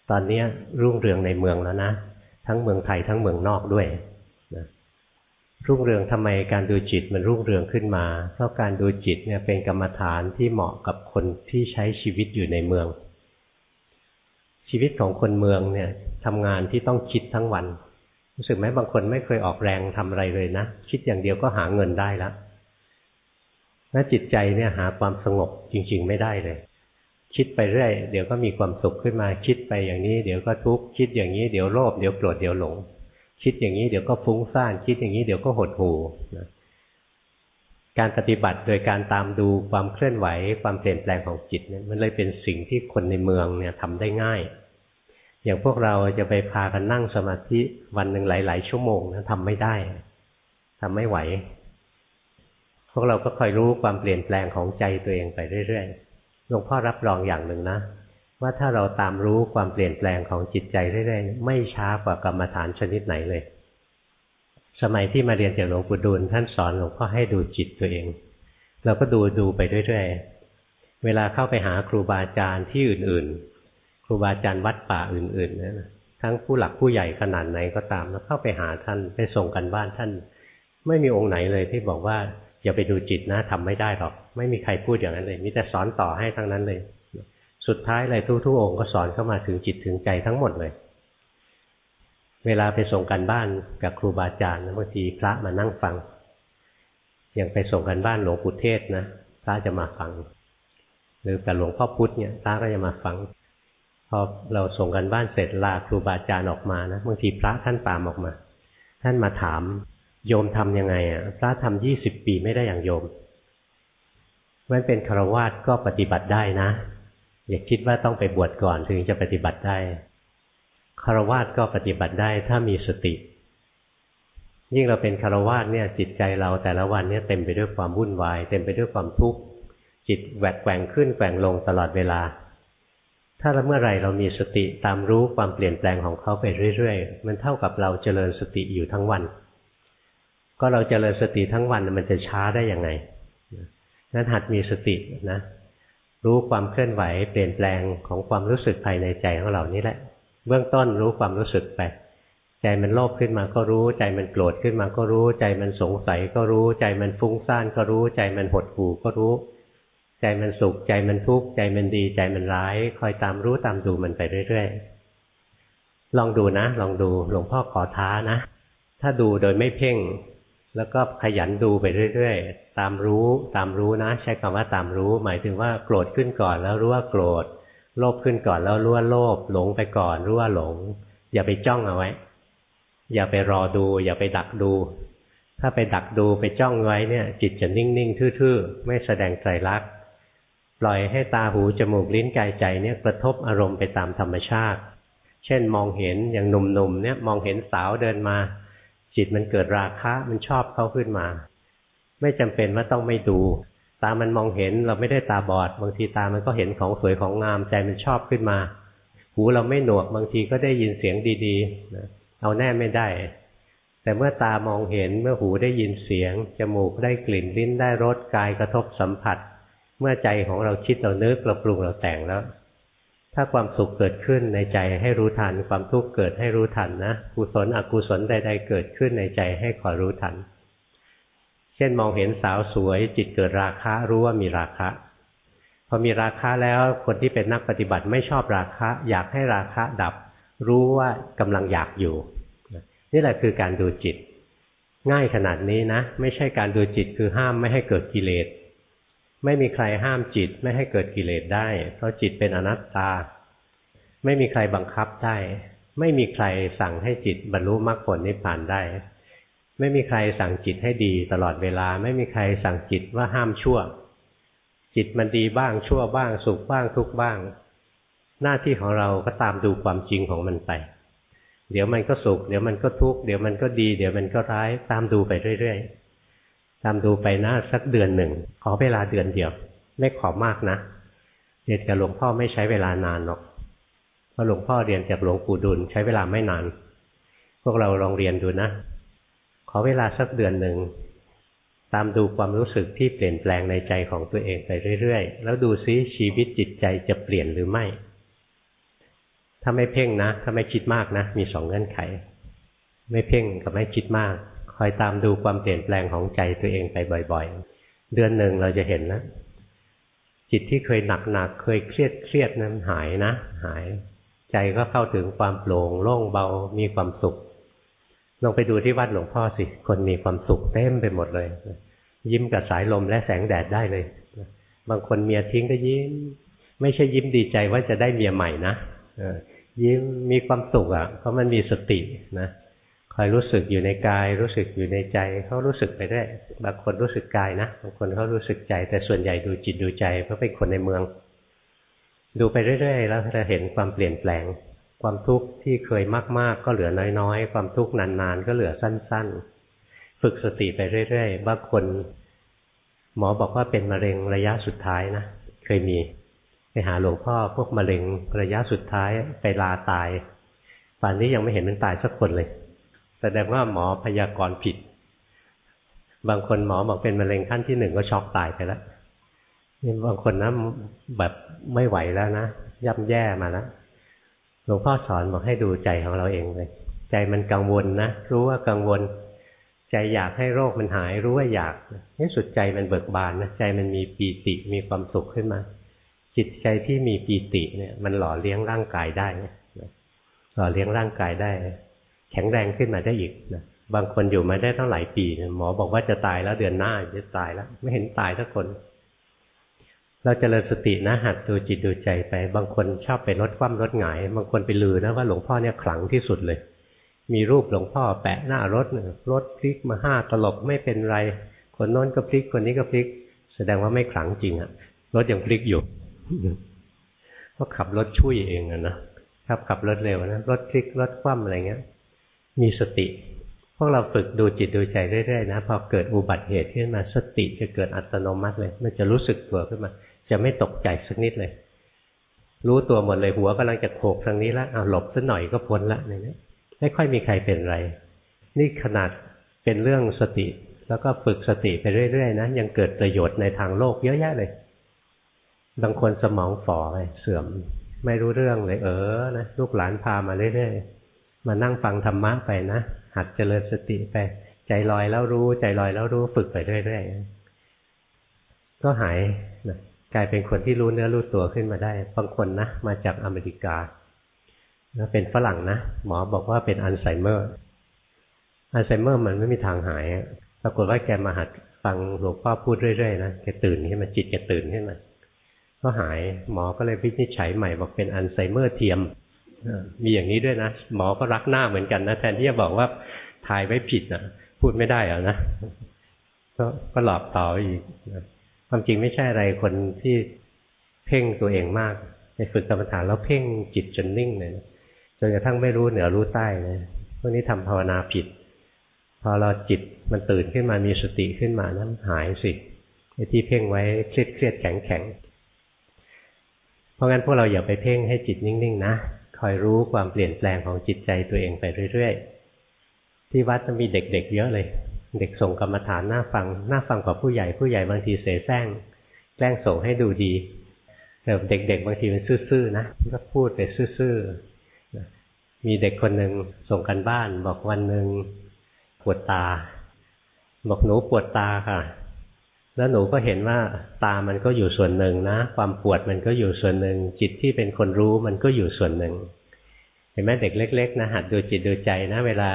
ตอนนี้รุ่งเรืองในเมืองแล้วนะ ทั้งเมืองไทยทั้งเมืองนอกด้วย รุ่งเรืองทำไมการดูจิตมันรุ่งเรืองขึ้นมา เพราะการดูจิตเนี่ยเป็นกรรมฐานที่เหมาะกับคนที่ใช้ชีวิตอยู่ในเมือง ชีวิตของคนเมืองเนี่ยทำงานที่ต้องคิดทั้งวัน รู้สึกไหมบางคนไม่เคยออกแรงทำอะไรเลยนะ คิดอย่างเดียวก็หาเงินได้แล้วแล้วจิตใจเนี่ยหาความสงบจริง ๆ ไม่ได้เลย คิดไปเรื่อย เดี๋ยวก็มีความสุขขึ้นมา คิดไปอย่างนี้ เดี๋ยวก็ทุกข์คิดอย่างนี้เดี๋ยวโลภเดี๋ยวโกรธเดี๋ยวหลง คิดอย่างนี้เดี๋ยวก็ฟุ้งซ่าน คิดอย่างนี้เดี๋ยวก็หดหู่นะการปฏิบัติโดยการตามดูความเคลื่อนไหวความเปลี่ยนแปลงของจิตเนี่ยมันเลยเป็นสิ่งที่คนในเมืองเนี่ยทำได้ง่าย อย่างพวกเราจะไปพากันนั่งสมาธิวันหนึ่งหลาย ๆ ชั่วโมงนะทำไม่ได้ทำไม่ไหว พวกเราก็คอยรู้ความเปลี่ยนแปลงของใจตัวเองไปเรื่อยๆหลวงพ่อรับรองอย่างหนึ่งนะ ว่าถ้าเราตามรู้ความเปลี่ยนแปลงของจิตใจเรื่อยๆไม่ช้ากว่ากรรมฐานชนิดไหนเลย สมัยที่มาเรียนจากหลวงปู่ดูลท่านสอนหลวงพ่อให้ดูจิตตัวเอง เราก็ดูดูไปเรื่อยๆเวลาเข้าไปหาครูบาอาจารย์ที่อื่นๆ ครูบาอาจารย์วัดป่าอื่นๆนะทั้งผู้หลักผู้ใหญ่ขนาดไหนก็ตามแล้วเข้าไปหาท่านไปส่งกันบ้านท่าน ไม่มีองค์ไหนเลยที่บอกว่าอย่าไปดูจิตนะทำไม่ได้หรอก ไม่มีใครพูดอย่างนั้นเลยมีแต่สอนต่อให้ทั้งนั้นเลย สุดท้ายเลยทุกๆองค์ก็สอนเข้ามาถึงจิตถึงใจทั้งหมดเลย เวลาไปส่งกันบ้านกับครูบาอาจารย์บางทีพระมานั่งฟัง อย่างไปส่งกันบ้านหลวงปู่เทศนะพระจะมาฟัง หรือแต่หลวงพ่อพุธเนี่ยพระก็จะมาฟัง พอเราส่งกันบ้านเสร็จลาครูบาอาจารย์ออกมานะบางทีพระท่านตามออกมา ท่านมาถามโยมทํำยังไงอะพระทำยี่สิบปีไม่ได้อย่างโยมมันเป็นคารวาสก็ปฏิบัติได้นะ อย่าคิดว่าต้องไปบวชก่อนถึงจะปฏิบัติได้คารวาสก็ปฏิบัติได้ถ้ามีสติ ยิ่งเราเป็นคารวาสเนี่ย จิตใจเราแต่ละวันเนี่ยเต็มไปด้วยความวุ่นวาย เต็มไปด้วยความทุกข์จิตแหวกแกว่งขึ้นแกว่งลงตลอดเวลา ถ้าเมื่อไรเรามีสติตามรู้ความเปลี่ยนแปลงของเขาไปเรื่อยๆ มันเท่ากับเราเจริญสติอยู่ทั้งวัน ก็เราเจริญสติทั้งวันมันจะช้าได้ยังไงนั้นหัดมีสตินะ รู้ความเคลื่อนไหวเปลี่ยนแปลงของความรู้สึกภายในใจของเรานี่แหละ เบื้องต้นรู้ความรู้สึกไป ใจมันโลภขึ้นมาก็รู้ ใจมันโกรธขึ้นมาก็รู้ ใจมันสงสัยก็รู้ ใจมันฟุ้งซ่านก็รู้ ใจมันหดหู่ก็รู้ ใจมันสุข ใจมันทุกข์ ใจมันดี ใจมันร้าย คอยตามรู้ตามดูมันไปเรื่อยๆ ลองดูนะ ลองดู หลวงพ่อขอท้านะ ถ้าดูโดยไม่เพ่ง แล้วก็ขยันดูไปเรื่อยๆ ตามรู้ตามรู้นะ ใช้คำว่าตามรู้ หมายถึงว่าโกรธขึ้นก่อนแล้วรู้ว่าโกรธ โลภขึ้นก่อนแล้วรู้ว่าโลภหลงไปก่อนรู้ว่าหลง อย่าไปจ้องเอาไว้ อย่าไปรอดู อย่าไปดักดู ถ้าไปดักดูไปจ้องไว้เนี่ย จิตจะนิ่งๆ ทื่อๆ ไม่แสดงใจรักปล่อยให้ตาหูจมูกลิ้นกายใจเนี่ยกระทบอารมณ์ไปตามธรรมชาติ เช่นมองเห็นอย่างหนุ่มๆเนี่ยมองเห็นสาวเดินมา จิตมันเกิดราคะมันชอบเข้าขึ้นมา ไม่จำเป็นว่าต้องไม่ดู ตามันมองเห็นเราไม่ได้ตาบอด บางทีตามันก็เห็นของสวยของงามใจมันชอบขึ้นมา หูเราไม่หนวกบางทีก็ได้ยินเสียงดีๆเอาแน่ไม่ได้ แต่เมื่อตามองเห็นเมื่อหูได้ยินเสียง จมูกได้กลิ่นลิ้นได้รสกายกระทบสัมผัส เมื่อใจของเราคิดเรานึกเราปรุงเราแต่งแล้ว ถ้าความสุขเกิดขึ้นในใจให้รู้ทัน ความทุกข์เกิดให้รู้ทันนะกุศลอกุศลใด ๆ เกิดขึ้นในใจให้คอยรู้ทัน เช่นมองเห็นสาวสวย จิตเกิดราคะรู้ว่ามีราคะพอมีราคะแล้วคนที่เป็นนักปฏิบัติไม่ชอบราคะ อยากให้ราคะดับ รู้ว่ากำลังอยากอยู่นี่แหละคือการดูจิต ง่ายขนาดนี้นะ ไม่ใช่การดูจิตคือห้ามไม่ให้เกิดกิเลส ไม่มีใครห้ามจิตไม่ให้เกิดกิเลสได้ เพราะจิตเป็นอนัตตา ไม่มีใครบังคับได้ ไม่มีใครสั่งให้จิตบรรลุมรรคผลนิพพานได้ ไม่มีใครสั่งจิตให้ดีตลอดเวลา ไม่มีใครสั่งจิตว่าห้ามชั่ว จิตมันดีบ้างชั่วบ้าง สุขบ้างทุกบ้าง หน้าที่ของเราก็ตามดูความจริงของมันไป เดี๋ยวมันก็สุข เดี๋ยวมันก็ทุกข์เดี๋ยวมันก็ดี เดี๋ยวมันก็ร้ายตามดูไปเรื่อยๆ ตามดูไปนะสักเดือนหนึ่ง ขอเวลาเดือนเดียว ไม่ขอมากนะเรียนกับหลวงพ่อไม่ใช้เวลานานหรอกเพราะหลวงพ่อเรียนจากหลวงปู่ดุลใช้เวลาไม่นาน พวกเราลองเรียนดูนะ ขอเวลาสักเดือนหนึ่งตามดูความรู้สึกที่เปลี่ยนแปลงในใจของตัวเองไปเรื่อยๆ แล้วดูซิชีวิตจิตใจจะเปลี่ยนหรือไม่ ถ้าไม่เพ่งนะ ถ้าไม่คิดมากนะ มีสองเงื่อนไข ไม่เพ่งกับไม่คิดมาก อยตามดูความเปลี่ยนแปลงของใจตัวเองไปบ่อย ๆ เดือนหนึ่งเราจะเห็นนะ จิตที่เคยหนักๆเคยเครียดเครียดนั้นหายนะ หาย ใจก็เข้าถึงความโปร่งโล่งเบามีความสุขลองไปดูที่วัดหลวงพ่อสิ คนมีความสุขเต็มไปหมดเลย ยิ้มกับสายลมและแสงแดดได้เลย บางคนเมียทิ้งก็ยิ้ม ไม่ใช่ยิ้มดีใจว่าจะได้เมียใหม่นะยิ้มมีความสุขอะ เพราะมันมีสตินะ คอยรู้สึกอยู่ในกาย รู้สึกอยู่ในใจเขารู้สึกไปได้บางคนรู้สึกกายนะบางคนเขารู้สึกใจ แต่ส่วนใหญ่ดูจิตดูใจเพราะเป็นคนในเมือง ดูไปเรื่อยๆ แล้วจะเห็นความเปลี่ยนแปลง ความทุกข์ที่เคยมาก ๆ ก็เหลือน้อยๆ ความทุกข์นานๆ ก็เหลือสั้น ๆ ฝึกสติไปเรื่อยๆบางคนหมอบอกว่าเป็นมะเร็งระยะสุดท้ายนะเคยมีไปหาหลวงพ่อพวกมะเร็งระยะสุดท้ายไปลาตายป่านนี้ยังไม่เห็นมันตายสักคนเลย แสดงว่าหมอพยากรณ์ผิด บางคนหมอบอกเป็นมะเร็งขั้นที่หนึ่งก็ช็อกตายไปแล้วนี่บางคนนะแบบไม่ไหวแล้วนะย่ำแย่มาแล้วหลวงพ่อสอนบอกให้ดูใจของเราเองเลย ใจมันกังวลนะรู้ว่ากังวล ใจอยากให้โรคมันหายรู้ว่าอยากนี่สุดใจมันเบิกบานนะใจมันมีปีติมีความสุขขึ้นมา จิตใจที่มีปีติเนี่ย มันหล่อเลี้ยงร่างกายได้หล่อเลี้ยงร่างกายได้ แข็งแรงขึ้นมาได้อีกนะบางคนอยู่มาได้ตั้งหลายปีหมอบอกว่าจะตายแล้วเดือนหน้าจะตายแล้ว ไม่เห็นตายสักคน เราจเจริญสตินะหัดดูจิตดูใจไป บางคนชอบไปลดความลดหงาย บางคนไปลือนะว่าหลวงพ่อเนี่ยขลังที่สุดเลย มีรูปหลวงพ่อแปะหน้ารถรถพลิกมาห้าตลบไม่เป็นไร คนโน้นก็พลิกคนนี้ก็พลิก แสดงว่าไม่ขลังจริงอะรถยังพลิกอยู่เพราะขับรถช่วยเองอะนะขับขับรถเร็วนะรถพลิกรถคว่ำอะไรเงี้ย มีสติ พวกเราฝึกดูจิตดูใจเรื่อยๆนะพอเกิดอุบัติเหตุขึ้นมาสติจะเกิดอัตโนมัติเลย มันจะรู้สึกตัวขึ้นมา จะไม่ตกใจสักนิดเลย รู้ตัวหมดเลยหัวกำลังจะโขกทางนี้แล้วเอาหลบสักหน่อยก็พ้นละเนี่ยไม่ค่อยมีใครเป็นไร นี่ขนาดเป็นเรื่องสติ แล้วก็ฝึกสติไปเรื่อยๆนะยังเกิดประโยชน์ในทางโลกเยอะแยะเลยบางคนสมองฝ่อไปเสื่อม ไม่รู้เรื่องเลย เออนะลูกหลานพามาเรื่อยๆ มานั่งฟังธรรมะไปนะหัดเจริญสติไป ใจลอยแล้วรู้ใจลอยแล้วรู้ฝึกไปเรื่อยๆก็หายนะกลายเป็นคนที่รู้เนื้อรู้ตัวขึ้นมาได้บางคนนะมาจากอเมริกานะเป็นฝรั่งนะหมอบอกว่าเป็นอัลไซเมอร์อัลไซเมอร์มันไม่มีทางหายปรากฏว่าแกมาหัดฟังหลวงพ่อพูดเรื่อยๆนะแกตื่นขึ้นมาจิตแกตื่นขึ้นมาก็หายหมอก็เลยพิจิตรใหม่บอกเป็นอัลไซเมอร์เทียม มีอย่างนี้ด้วยนะ หมอก็รักหน้าเหมือนกันนะ แทนที่จะบอกว่าทายไว้ผิดนะพูดไม่ได้อะนะก็ก็หลอกต่ออีกความจริงไม่ใช่อะไรคนที่เพ่งตัวเองมากในฝึกกรรมฐานแล้วเพ่งจิตจนนิ่งเลยจนกระทั่งไม่รู้เหนือรู้ใต้เลยพวกนี้ทำภาวนาผิด พอเราจิตมันตื่นขึ้นมามีสติขึ้นมานั้นหายสิไอ้ที่เพ่งไว้เครียดเครียดแข็งแข็งเพราะงั้นพวกเราอย่าไปเพ่งให้จิตนิ่งๆนะ คอยรู้ความเปลี่ยนแปลงของจิตใจตัวเองไปเรื่อยๆ ที่วัดจะมีเด็กๆ เยอะเลย เด็กส่งกรรมฐานหน้าฟังหน้าฟังกว่าผู้ใหญ่ผู้ใหญ่บางทีเสแสร้งแกล้งส่งให้ดูดีแต่เด็ก ๆ บางทีมันซื่อๆนะก็พูดไปซื่อๆมีเด็กคนหนึ่งส่งกันบ้าน บอกวันหนึ่งปวดตา บอกหนูปวดตาค่ะ แล้วหนูก็เห็นว่าตามันก็อยู่ส่วนหนึ่งนะ ความปวดมันก็อยู่ส่วนหนึ่ง จิตที่เป็นคนรู้มันก็อยู่ส่วนหนึ่ง เห็นไหมเด็กเล็ก ๆ นะหัดดูจิตดูใจนะ เวลา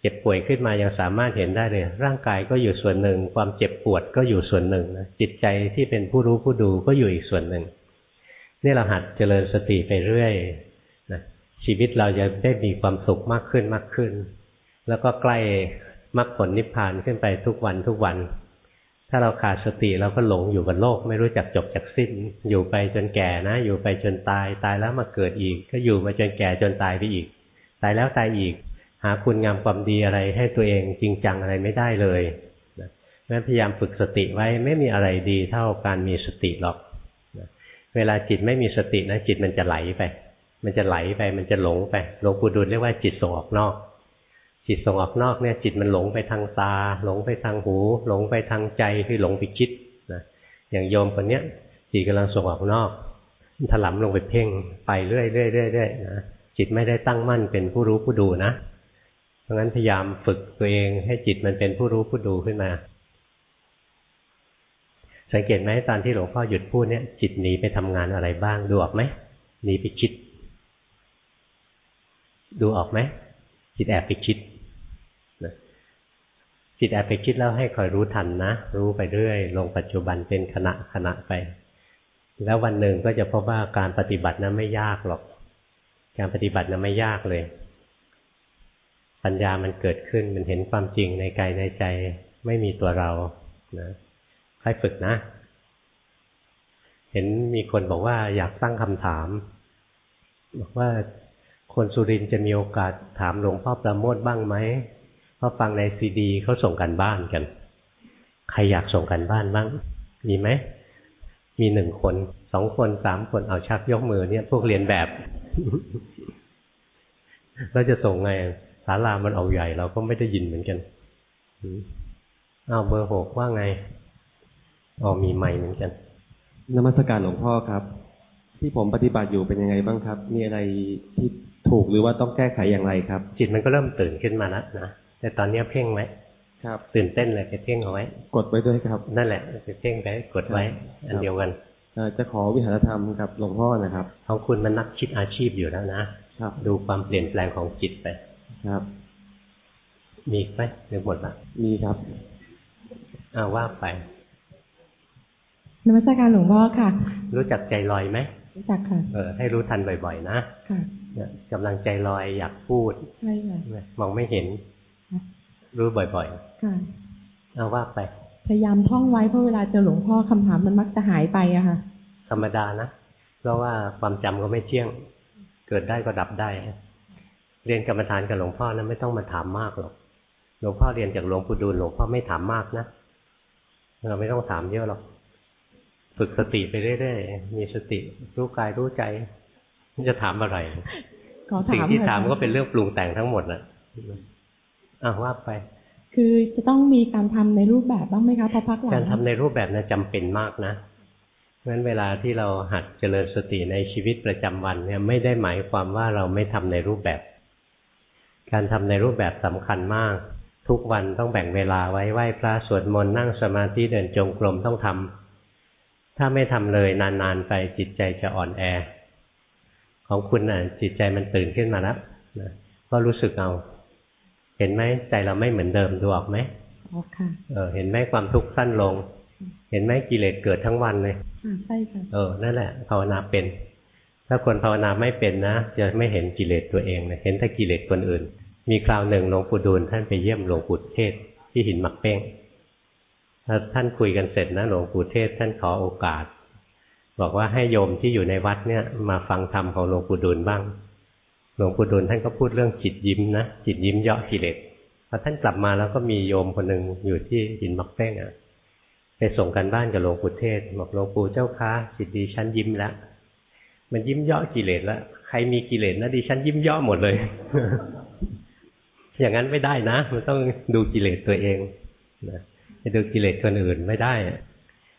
เจ็บป่วยขึ้นมายังสามารถเห็นได้เลย ร่างกายก็อยู่ส่วนหนึ่ง ความเจ็บปวดก็อยู่ส่วนหนึ่งนะจิตใจที่เป็นผู้รู้ผู้ดูก็อยู่อีกส่วนหนึ่งนี่เราหัดเจริญสติไปเรื่อยนะชีวิตเราจะได้มีความสุขมากขึ้นมากขึ้น แล้วก็ใกล้มรรคผลนิพพานขึ้นไปทุกวันทุกวัน ถ้าเราขาดสติเราก็หลงอยู่กับโลก ไม่รู้จักจบจักสิ้น อยู่ไปจนแก่นะ อยู่ไปจนตายตายแล้วมาเกิดอีก ก็อยู่มาจนแก่จนตายไปอีก ตายแล้วตายอีก หาคุณงามความดีอะไรให้ตัวเองจริงจังอะไรไม่ได้เลยนั้นพยายามฝึกสติไว้ไม่มีอะไรดีเท่าการมีสติหรอกเวลาจิตไม่มีสตินะจิตมันจะไหลไป มันจะไหลไปมันจะหลงไปหลวงปู่ดูลเรียกว่าจิตส่งออกนอก จิตส่งออกนอกเนี่ยจิตมันหลงไปทางตา หลงไปทางหู หลงไปทางใจคือหลงไปคิดนะอย่างโยมคนเนี้ยจิตกำลังส่งออกนอกถลำลงไปเพ่งไปเรื่อยเรื่อยเรื่อยนะจิตไม่ได้ตั้งมั่นเป็นผู้รู้ผู้ดูนะเพราะงั้นพยายามฝึกตัวเองให้จิตมันเป็นผู้รู้ผู้ดูขึ้นมา สังเกตไหมตอนที่หลวงพ่อหยุดพูดเนี่ย จิตหนีไปทำงานอะไรบ้างดูออกไหมหนีไปคิด ดูออกไหมจิตแอบไปคิด จิตแอบไปคิดแล้วให้คอยรู้ทันนะ รู้ไปเรื่อย ลงปัจจุบันเป็นขณะขณะไป แล้ววันหนึ่งก็จะพบว่าการปฏิบัตินั้นไม่ยากหรอก การปฏิบัตินั้นไม่ยากเลย ปัญญามันเกิดขึ้นมันเห็นความจริงในกายในใจไม่มีตัวเรานะค่อยฝึกนะ เห็นมีคนบอกว่าอยากตั้งคำถาม บอกว่าคนสุรินจะมีโอกาสถามหลวงพ่อประโมทบ้างไหม พราะฟังในซีดีเขาส่งกันบ้านกัน ใครอยากส่งกันบ้านบ้าง มีไหม มีหนึ่งคน สองคน สามคน เอาชักยกมือเนี่ย พวกเรียนแบบ เราจะส่งไงศาลามันเอาใหญ่ เราก็ไม่ได้ยินเหมือนกันเอาเบอร์หกว่าไงอ๋อมีใหม่เหมือนกัน นมัสการหลวงพ่อครับ ที่ผมปฏิบัติอยู่เป็นยังไงบ้างครับ มีอะไรที่ถูกหรือว่าต้องแก้ไขอย่างไรครับ จิตมันก็เริ่มตื่นขึ้นมาแล้วนะ แต่ตอนนี้เพ่งไหมครับตื่นเต้นเลยไปเพ่งเอาไว้ กดไว้ด้วยครับ นั่นแหละไปเพ่งไปกดไว้ อันเดียวกันจะขอวิหารธรรมกับหลวงพ่อนะครับ ของคุณมันนักคิดอาชีพอยู่แล้วนะครับ ดูความเปลี่ยนแปลงของจิตไปครับ มีไหมหรือหมดละมีครับอาว่าไปนมัสการหลวงพ่อค่ะ รู้จักใจลอยไหมรู้จักค่ะ เออให้รู้ทันบ่อยๆนะค่ะกำลังใจลอยอยากพูดใช่ค่ะมองไม่เห็น รู้บ่อยๆค่ะเอาว่าไป พยายามท่องไว้เพราะเวลาเจอหลวงพ่อคำถามมันมักจะหายไปอะค่ะ ธรรมดานะ เพราะว่าความจำก็ไม่เที่ยง เกิดได้ก็ดับได้ เรียนกรรมฐานกับหลวงพ่อนะไม่ต้องมาถามมากหรอก หลวงพ่อเรียนจากหลวงปู่ดูลหลวงพ่อไม่ถามมากนะ เราไม่ต้องถามเยอะหรอก ฝึกสติไปเรื่อยๆ มีสติรู้กายรู้ใจจะถามอะไรสิ่งที่ถามก็เป็นเรื่องปรุงแต่งทั้งหมดนะ อะว่าไป คือจะต้องมีการทำในรูปแบบบ้างไหมคะพอพักหลังการทำในรูปแบบนะจำเป็นมากนะเพราะฉะนั้นเวลาที่เราหัดเจริญสติในชีวิตประจำวันเนี่ยไม่ได้หมายความว่าเราไม่ทำในรูปแบบ การทำในรูปแบบสำคัญมาก ทุกวันต้องแบ่งเวลาไว้ไหว้พระสวดมนต์นั่งสมาธิเดินจงกรมต้องทำถ้าไม่ทำเลยนานๆไปจิตใจจะอ่อนแอ ของคุณน่ะจิตใจมันตื่นขึ้นมาแล้วนะก็รู้สึกเอา เห็นไหมใจเราไม่เหมือนเดิมดูออกไหมออกค่ะเออเห็นไหมความทุกข์สั้นลง เห็นไหมกิเลสเกิดทั้งวันเลยใช่ค่ะเออนั่นแหละภาวนาเป็น ถ้าคนภาวนาไม่เป็นนะจะไม่เห็นกิเลสตัวเองเลยเห็นแต่กิเลสคนอื่น มีคราวหนึ่งหลวงปู่ดูลท่านไปเยี่ยมหลวงปู่เทศที่หินมักเป้งถ้าท่านคุยกันเสร็จนะหลวงปู่เทศท่านขอโอกาส บอกว่าให้โยมที่อยู่ในวัดเนี่ยมาฟังธรรมของหลวงปู่ดูลบ้าง หลวงปู่ดูลท่านก็พูดเรื่องจิตยิ้มนะจิตยิ้มเยาะกิเลสพอท่านกลับมาแล้วก็มีโยมคนหนึ่งอยู่ที่หินมักแป้งอะไปส่งกันบ้านกับหลวงปู่เทศบอกหลวงปู่เจ้าค้าจิตดีฉันยิ้มแล้วมันยิ้มเยาะกิเลสแล้วใครมีกิเลสนะดิฉันยิ้มเยาะหมดเลย อย่างนั้นไม่ได้นะ มันต้องดูกิเลสตัวเองนะจะดูกิเลสคนอื่นไม่ได้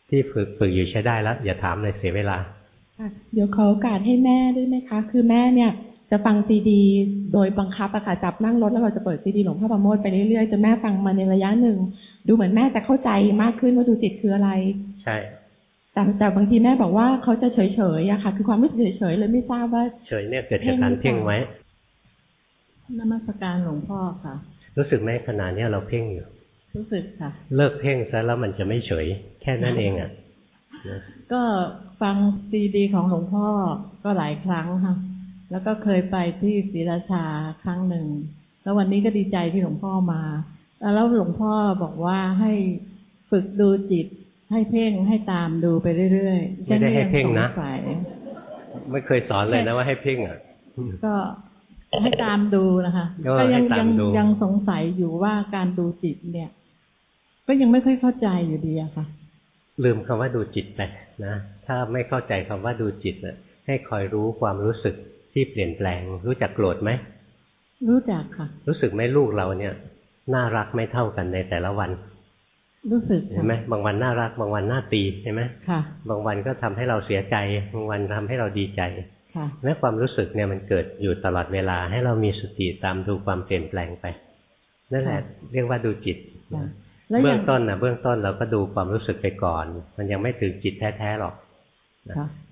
ที่ฝึกฝึกอยู่ใช้ได้แล้วอย่าถามเลยเสียเวลาเดี๋ยวขอโอกาสให้แม่ด้วยไหมคะ คือแม่เนี่ย จะฟังซีดี โดยบังคับอะค่ะจับนั่งรถแล้วเราจะเปิดซีดีหลวงพ่อประโมทไปเรื่อยๆจนแม่ฟังมาในระยะหนึ่ง ดูเหมือนแม่จะเข้าใจมากขึ้นว่าดูจิตคืออะไร ใช่แต่แต่บางทีแม่บอกว่าเขาจะเฉยๆอะค่ะ คือความรู้สึกเฉยๆเลยไม่ทราบว่า เฉยเนี่ยเกิดจากการเพ่งไว้นมัสการหลวงพ่อค่ะ รู้สึกไหมขณะนี้เราเพ่งอยู่ รู้สึกค่ะ เลิกเพ่งซะแล้วมันจะไม่เฉย แค่นั้นเองอะก็ฟังซีดีของหลวงพ่อก็หลายครั้งค่ะ แล้วก็เคยไปที่ศรีราชาครั้งหนึ่ง แล้ววันนี้ก็ดีใจที่หลวงพ่อมา แล้วหลวงพ่อบอกว่าให้ฝึกดูจิต ให้เพ่งให้ตามดูไปเรื่อยๆไม่ได้ให้เพ่งนะไม่เคยสอนเลยนะว่าให้เพ่งอะ ก็ให้ตามดูนะคะก็ยังยังยังสงสัยอยู่ว่าการดูจิตเนี่ย ก็ยังไม่ค่อยเข้าใจอยู่ดีอะค่ะ ลืมคำว่าดูจิตไปนะถ้าไม่เข้าใจคำว่าดูจิตนะให้คอยรู้ความรู้สึก ที่เปลี่ยนแปลง รู้จักโกรธไหมรู้จักค่ะ รู้สึกไหมลูกเราเนี่ย น่ารักไม่เท่ากันในแต่ละวัน รู้สึกเห็นไหมบางวันน่ารัก บางวันน่าตีใช่ไหมค่ะ บางวันก็ทำให้เราเสียใจ บางวันทำให้เราดีใจค่ะแม้ความรู้สึกเนี่ยมันเกิดอยู่ตลอดเวลา ให้เรามีสติตามดูความเปลี่ยนแปลงไปนั่นแหละเรียกว่าดูจิตเบื้องต้นนะเบื้องต้นเราก็ดูความรู้สึกไปก่อน มันยังไม่ถึงจิตแท้ๆหรอก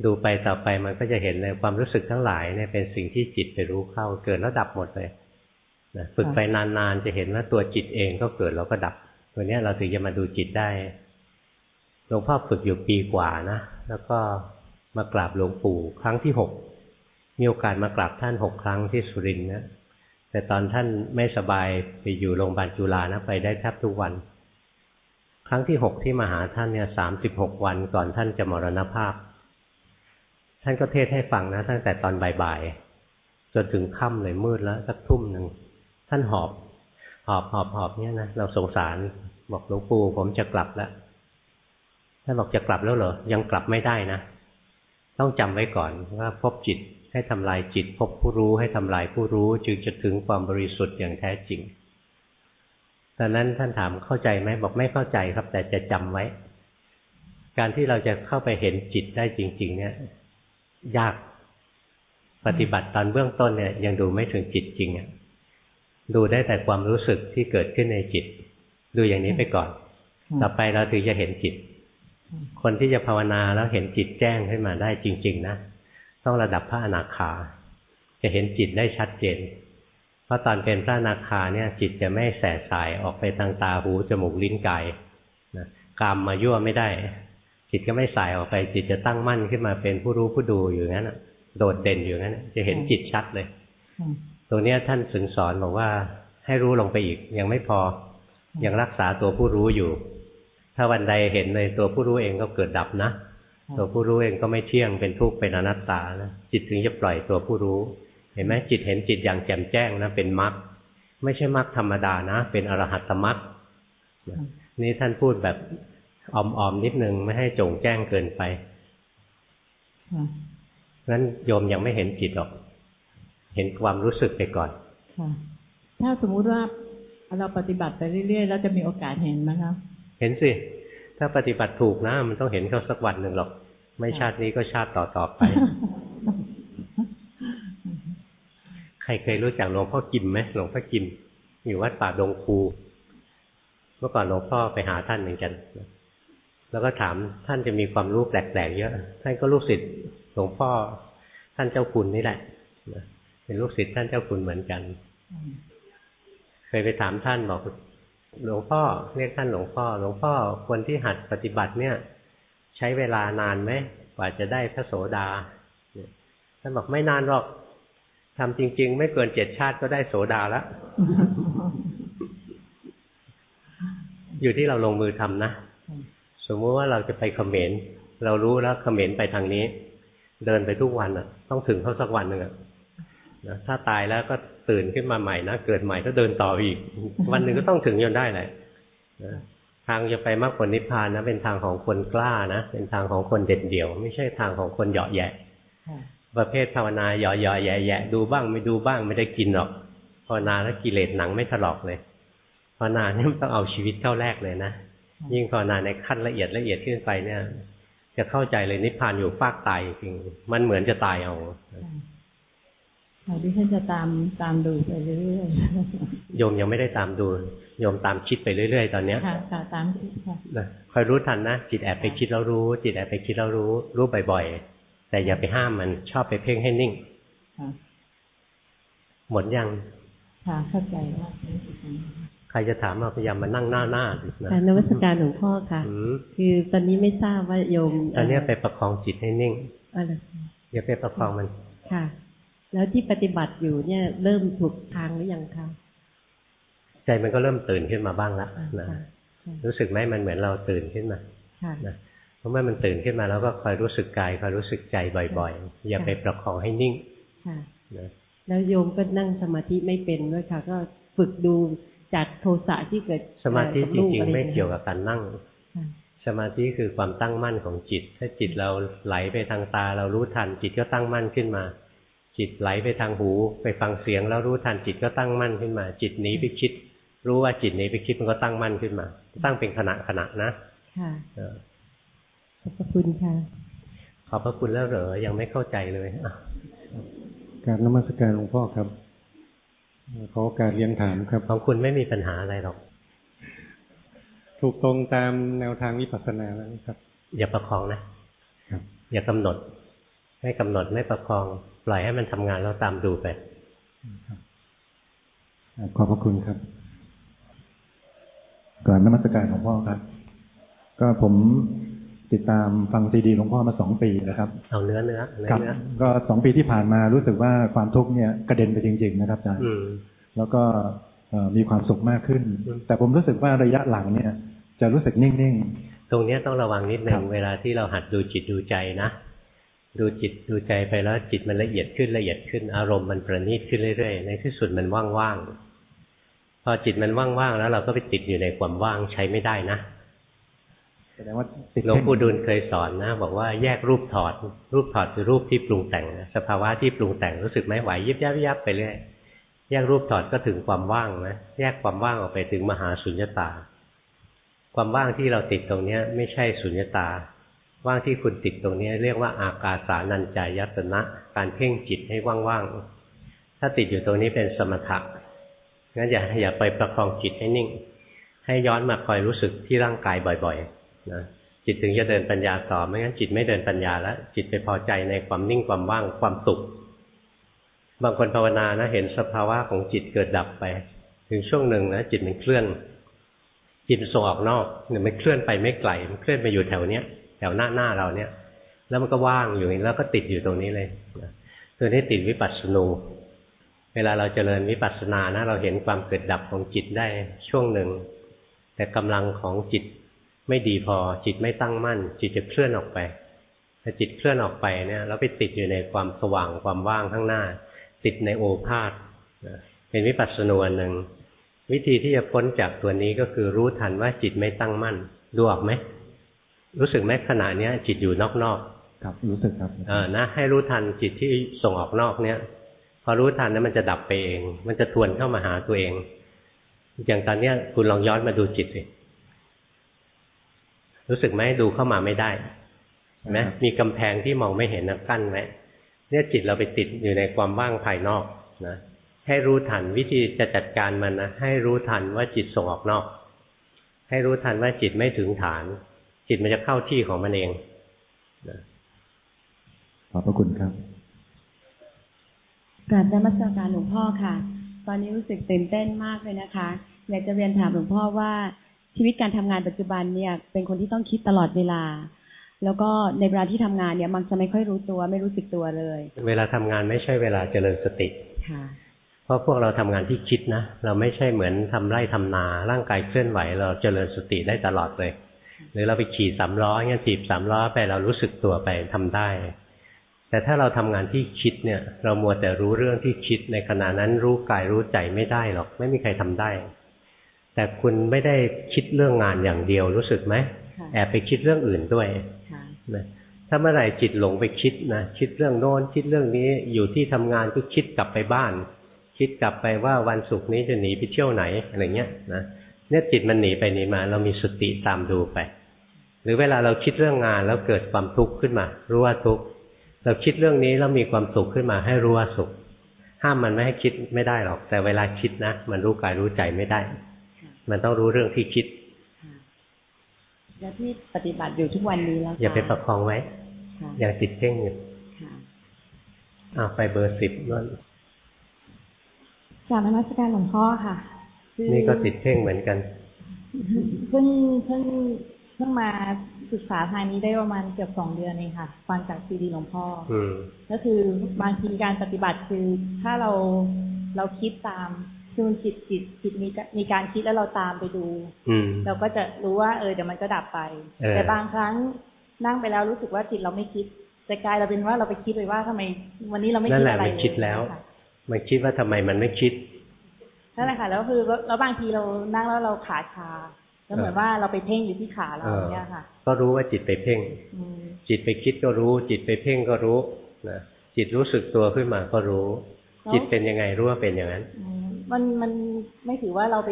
ดูไปต่อไปมันก็จะเห็นเลยความรู้สึกทั้งหลายเนี่ยเป็นสิ่งที่จิตไปรู้เข้าเกิดแล้วดับหมดเลยนะฝึกไปนานๆจะเห็นว่าตัวจิตเองก็เกิดแล้วก็ดับตัวนี้เราถึงจะมาดูจิตได้หลวงพ่อฝึกอยู่ปีกว่านะแล้วก็มากราบหลวงปู่ครั้งที่หกมีโอกาสมากราบท่านหกครั้งที่สุรินทร์นะแต่ตอนท่านไม่สบายไปอยู่โรงพยาบาลจุฬานะไปได้แทบทุกวัน ครั้งที่หกที่มาหาท่านเนี่ยสามสิบหกวันก่อนท่านจะมรณภาพ ท่านก็เทศให้ฟังนะตั้งแต่ตอนบ่ายๆ จนถึงค่ำเลยมืดแล้วสักทุ่มหนึ่ง ท่านหอบ หอบหอบหอบเนี่ยนะเราสงสาร บอกหลวงปู่ผมจะกลับแล้วท่านบอกจะกลับแล้วเหรอ ยังกลับไม่ได้นะ ต้องจำไว้ก่อนว่าพบจิตให้ทำลายจิต พบผู้รู้ให้ทำลายผู้รู้ จึงจะถึงความบริสุทธิ์อย่างแท้จริงตอนนั้นท่านถามเข้าใจไหมบอกไม่เข้าใจครับ แต่จะจำไว้ การที่เราจะเข้าไปเห็นจิตได้จริง ๆ เนี่ย ยาก ปฏิบัติตอนเบื้องต้นเนี่ย ยังดูไม่ถึงจิตจริงอะดูได้แต่ความรู้สึกที่เกิดขึ้นในจิต ดูอย่างนี้ไปก่อน ต่อไปเราถึงจะเห็นจิต คนที่จะภาวนาแล้วเห็นจิตแจ้งขึ้นมาได้จริง ๆ นะ ต้องระดับพระอนาคา จะเห็นจิตได้ชัดเจน เพราะตอนเป็นพระอนาคาเนี่ย จิตจะไม่แสสายออกไปทางตาหูจมูกลิ้นกายนะกามมายั่วไม่ได้ จิตก็ไม่สายออกไป จิตจะตั้งมั่นขึ้นมาเป็นผู้รู้ผู้ดูอยู่งั้นโดดเด่นอยู่งั้นจะเห็นจิตชัดเลยตรงนี้ท่านสึงสอนบอกว่า ให้รู้ลงไปอีกยังไม่พอ ยังรักษาตัวผู้รู้อยู่ ถ้าวันใดเห็นในตัวผู้รู้เองก็เกิดดับนะตัวผู้รู้เองก็ไม่เที่ยงเป็นทุกข์เป็นอนัตตานะจิตถึงจะปล่อยตัวผู้รู้ เห็นไหมจิตเห็นจิตอย่างแจ่มแจ้งนะเป็นมรรคไม่ใช่มรรคธรรมดานะ เป็นอรหัตมรรคนี่ท่านพูดแบบ ออมๆนิดนึงไม่ให้จงแจ้งเกินไปงั้นโยมยังไม่เห็นจิตหรอก เห็นความรู้สึกไปก่อนถ้าสมมุติว่าเราปฏิบัติไปเรื่อยๆแล้วจะมีโอกาสเห็นไหมครับ เห็นสิ ถ้าปฏิบัติถูกนะ มันต้องเห็นเขาสักวันหนึ่งหรอก ไม่ชาตินี้ก็ชาติต่อๆไป ใครเคยรู้จักหลวงพ่อกิมไหมหลวงพ่อกิม อยู่วัดป่าดงคู เมื่อก่อนหลวงพ่อไปหาท่านเหมือนกัน แล้วก็ถามท่านจะมีความรู้แปลกๆเยอะ ท่านก็ลูกศิษย์หลวงพ่อท่านเจ้าคุณนี่แหละเป็นลูกศิษย์ท่านเจ้าคุณเหมือนกัน เคยไปถามท่านบอกหลวงพ่อเรียกท่านหลวงพ่อ หลวงพ่อคนที่หัดปฏิบัติเนี่ย ใช้เวลานานไหมกว่าจะได้พระโสดาท่านบอกไม่นานหรอกทำจริง ๆ ไม่เกินเจ็ดชาติก็ได้โสดาแล้วอยู่ที่เราลงมือทำนะ สมมติว่าเราจะไปเขมรเรารู้แล้วเขมรไปทางนี้ เดินไปทุกวันอะ ต้องถึงเขาสักวันหนึ่งอะถ้าตายแล้วก็ตื่นขึ้นมาใหม่นะเกิดใหม่ก็เดินต่ออีก วันหนึ่งก็ต้องถึงจนได้แหละทางจะไปมรรคผลนิพพานนะเป็นทางของคนกล้านะเป็นทางของคนเด็ดเดี่ยว ไม่ใช่ทางของคนเหยาะแยะประเภทภาวนาหยอๆแย่ๆดูบ้างไม่ดูบ้างไม่ได้กินหรอกภาวนาแล้วกิเลสหนังไม่ถลอกเลยภาวนาเนี่ยต้องเอาชีวิตเข้าแรกเลยนะ ยิ่งภาวนาในขั้นละเอียดละเอียดขึ้นไปเนี่ย จะเข้าใจเลยนิพพานอยู่ฟากตายจริงมันเหมือนจะตายเอาดิฉันจะตามตามดูไปเรื่อยๆโยมยังไม่ได้ตามดูโยมตามคิดไปเรื่อยๆ ตอนเนี้ยค่ะตามคิดค่ะคอยรู้ทันนะจิตแอบไปคิดแล้วรู้ จิตแอบไปคิดแล้วรู้ รู้บ่อยๆ แต่อย่าไปห้ามมันชอบไปเพ่งให้นิ่งหมดยังค่ะเข้าใจว่าใค รจะถามมาพยายามมานั่งหน้าหน้านะนวัตการหลวงพ่อค่ะคือตอนนี้ไม่ทราบว่าโยมตอนนี้ไปประคองจิตให้นิ่งอย่าไปประคองมันค่ะ แล้วที่ปฏิบัติอยู่เนี่ย เริ่มถูกทางหรือยังคะใจมันก็เริ่มตื่นขึ้นมาบ้างแล้วนะรู้สึกไหมมันเหมือนเราตื่นขึ้นมานะเพราะเมื่อมันตื่นขึ้นมาแล้วก็คอยรู้สึกกายคอยรู้สึกใจบ่อยๆ อย่าไปประคองให้นิ่งแล้วโยมก็นั่งสมาธิไม่เป็นด้วยค่ะ ก็ฝึกดู จากโทสะที่เกิดสมาธิจริงๆ ไม่เกี่ยวกับการนั่ง สมาธิคือความตั้งมั่นของจิต ถ้าจิตเราไหลไปทางตาเรารู้ทัน จิตก็ตั้งมั่นขึ้นมา จิตไหลไปทางหู ไปฟังเสียงแล้วรู้ทันจิตก็ตั้งมั่นขึ้นมา จิตหนีไปคิด รู้ว่าจิตหนีไปคิดมันก็ตั้งมั่นขึ้นมา ตั้งเป็นขณะขณะนะค่ะขอบพระคุณค่ะขอบพระคุณแล้วเหรอยังไม่เข้าใจเลยการนมัสการหลวงพ่อครับ ขอการเรียนถามครับของคุณไม่มีปัญหาอะไรหรอก ถูกตรงตามแนวทางวิปัสสนาแล้วครับ อย่าประคองนะครับอย่ากำหนดให้กำหนดไม่ประคอง ปล่อยให้มันทำงานแล้วตามดูไปขอบพระคุณครับก่อนนมัสการของพ่อครับ ก็ผม ติดตามฟังซีดีหลวงพ่อมาสองปีนะครับ เอาเนื้อเนื้อเนื้อก็สองปีที่ผ่านมารู้สึกว่าความทุกข์เนี่ยกระเด็นไปจริง ๆ นะครับอาจารย์แล้วก็มีความสุขมากขึ้น แต่ผมรู้สึกว่าระยะหลังเนี่ย จะรู้สึกนิ่งๆ ตรงนี้ต้องระวังนิดหนึ่งเวลาที่เราหัดดูจิตดูใจนะ ดูจิตดูใจไปแล้วจิตมันละเอียดขึ้นละเอียดขึ้นอารมณ์มันประณีตขึ้นเรื่อยๆ ในที่สุดมันว่างๆ พอจิตมันว่างๆ แล้วเราก็ไปติดอยู่ในความว่างใช้ไม่ได้นะ แสดงว่าหลวงปู่ดูลเคยสอนนะ บอกว่าแยกรูปถอด รูปถอดคือรูปที่ปรุงแต่งสภาวะที่ปรุงแต่งรู้สึกไหมไหวยิบยับยับไปเรื่อยแยกรูปถอดก็ถึงความว่างนะแยกความว่างออกไปถึงมหาสุญญตา ความว่างที่เราติดตรงเนี้ย ไม่ใช่สุญญตา ว่างที่คุณติดตรงนี้ เรียกว่าอากาสานัญจายตนะ การเพ่งจิตให้ว่างๆถ้าติดอยู่ตรงนี้เป็นสมถะงั้นอย่าอย่าไปประคองจิตให้นิ่ง ให้ย้อนมาคอยรู้สึกที่ร่างกายบ่อย ๆ นะจิตถึงจะเดินปัญญาต่อไม่งั้นจิตไม่เดินปัญญาแล้วจิตไปพอใจในความนิ่งความว่างความสุข บางคนภาวนานะเห็นสภาวะของจิตเกิดดับไป ถึงช่วงหนึ่งนะจิตมันเคลื่อน จิตส่งออกนอกเนี่ยมันเคลื่อนไปไม่ไกลมันเคลื่อนไปอยู่แถวเนี้ยแถวหน้าหน้าเราเนี่ยแล้วมันก็ว่างอยู่แล้วก็ติดอยู่ตรงนี้เลยตัวนี้ติดวิปัสสนูเวลาเราเจริญวิปัสสนานะ เราเห็นความเกิดดับของจิตได้ช่วงหนึ่ง แต่กำลังของจิต ไม่ดีพอจิตไม่ตั้งมั่น จิตจะเคลื่อนออกไปถ้าจิตเคลื่อนออกไปเนี่ยแล้วไปติดอยู่ในความสว่างความว่างข้างหน้า ติดในโอภาษเป็นวิปัสสนูอันหนึ่งวิธีที่จะพ้นจากตัวนี้ก็คือรู้ทันว่าจิตไม่ตั้งมั่น ดูออกไหมรู้สึกไหมขณะเนี้ย จิตอยู่นอกๆครับรู้สึกครับเออนะ ให้รู้ทันจิตที่ส่งออกนอกเนี้ยพอรู้ทันนั้นมันจะดับไปเอง มันจะทวนเข้ามาหาตัวเอง อย่างตอนเนี้ยคุณลองย้อนมาดูจิตสิ รู้สึกไหมดูเข้ามาไม่ได้ไหมมีกำแพงที่มองไม่เห็นนะกั้นไหมเนี่ยจิตเราไปติดอยู่ในความว่างภายนอกนะให้รู้ทันวิธีจะจัดการมันนะให้รู้ทันว่าจิตส่งออกนอก ให้รู้ทันว่าจิตไม่ถึงฐาน จิตมันจะเข้าที่ของมันเองขอบพระคุณครับกราบนมัสการหลวงพ่อค่ะ ตอนนี้รู้สึกตื่นเต้นมากเลยนะคะ อยากจะเรียนถามหลวงพ่อว่า ชีวิตการทำงานปัจจุบันเนี่ย เป็นคนที่ต้องคิดตลอดเวลา แล้วก็ในเวลาที่ทำงานเนี่ย มันจะไม่ค่อยรู้ตัว ไม่รู้สึกตัวเลย เวลาทำงานไม่ใช่เวลาเจริญสติค่ะเพราะพวกเราทำงานที่คิดนะ เราไม่ใช่เหมือนทำไร่ทำนา ร่างกายเคลื่อนไหว เราเจริญสติได้ตลอดเลย หรือเราไปขี่สามล้อเงี้ยถีบสามล้อไปเรารู้สึกตัวไปทำได้ แต่ถ้าเราทำงานที่คิดเนี่ย เรามัวแต่รู้เรื่องที่คิดในขณะนั้นรู้กายรู้ใจไม่ได้หรอก ไม่มีใครทำได้ แต่คุณไม่ได้คิดเรื่องงานอย่างเดียวรู้สึกไหมแอบไปคิดเรื่องอื่นด้วยนะถ้าเมื่อไหร่จิตหลงไปคิดนะคิดเรื่องโน้นคิดเรื่องนี้อยู่ที่ทำงานก็คิดกลับไปบ้าน คิดกลับไปว่าวันศุกร์นี้จะหนีไปเที่ยวไหนอะไรเงี้ยนะเนี่ยจิตมันหนีไปหนีมา เรามีสติตามดูไป หรือเวลาเราคิดเรื่องงานแล้วเกิดความทุกข์ขึ้นมา รู้ว่าทุกข์เราคิดเรื่องนี้แล้วมีความสุขขึ้นมาให้รู้ว่าสุข ห้ามมันไม่ให้คิดไม่ได้หรอก แต่เวลาคิดนะ มันรู้กายรู้ใจไม่ได้ มันต้องรู้เรื่องที่คิด แล้วที่ปฏิบัติอยู่ทุกวันนี้แล้วอย่าไปประคองไว้ อย่างติดเพ่งอยู่อ่าไปเบอร์สิบนั่นจากนมัสการหลวงพ่อค่ะ นี่ก็ติดเพ่งเหมือนกัน เพิ่งเพิ่งเพิ่งมาศึกษาทางนี้ได้ประมาณเกือบสองเดือนเองค่ะฟังจากซีดีหลวงพ่อก็คือบางทีการปฏิบัติคือถ้าเราเราคิดตาม คือมันจิตจิตจิตมีมีการคิดแล้วเราตามไปดูเราก็จะรู้ว่าเออเดี๋ยวมันก็ดับไป แต่บางครั้งนั่งไปแล้วรู้สึกว่าจิตเราไม่คิด แต่กายเราเป็นว่าเราไปคิดไปว่าทำไม วันนี้เราไม่คิดอะไรเลยนั่นแหละมันคิดแล้ว มันคิดว่าทำไมมันไม่คิดนั่นแหละค่ะแล้วคือแล้วบางทีเรานั่งแล้วเราขาชาแล้วเหมือนว่าเราไปเพ่งอยู่ที่ขาเราเนี่ยค่ะ ก็รู้ว่าจิตไปเพ่งจิตไปคิดก็รู้ จิตไปเพ่งก็รู้นะจิตรู้สึกตัวขึ้นมาก็รู้ จิตเป็นยังไงรู้ว่าเป็นอย่างนั้น มันมันไม่ถือว่าเราไป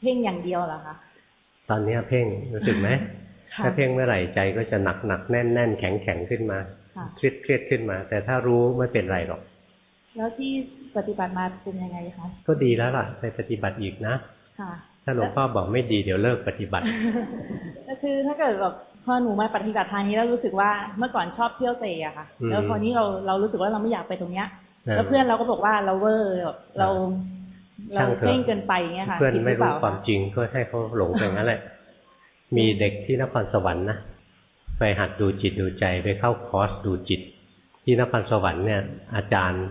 เพ่งอย่างเดียวหรอคะตอนนี้เพ่งรู้สึกไหมถ้าเพ่งเมื่อไหร่ใจก็จะหนักหนักแน่นแน่นแข็งแข็งขึ้นมาเครียดเครียดขึ้นมา แต่ถ้ารู้ไม่เป็นไรหรอก แล้วที่ปฏิบัติมาเป็นยังไงคะก็ดีแล้วล่ะไปปฏิบัติอีกนะค่ะถ้าหลวงพ่อบอกไม่ดีเดี๋ยวเลิกปฏิบัติก็คือถ้าเกิดแบบพอหนูมาปฏิบัติทางนี้แล้วรู้สึกว่าเมื่อก่อนชอบเที่ยวเตะอะค่ะ แล้วพอนี้เราเรารู้สึกว่าเราไม่อยากไปตรงเนี้ย แล้วเพื่อนเราก็บอกว่าเราเวอร์เราเราเพ่งเกินไปเงี้ยค่ะเพื่อนไม่รู้ความจริงก็ให้เขาหลงไปงั้นแหละ มีเด็กที่นครสวรรค์นะไปหัดดูจิตดูใจไปเข้าคอร์สดูจิต ที่นครสวรรค์เนี่ย อาจารย์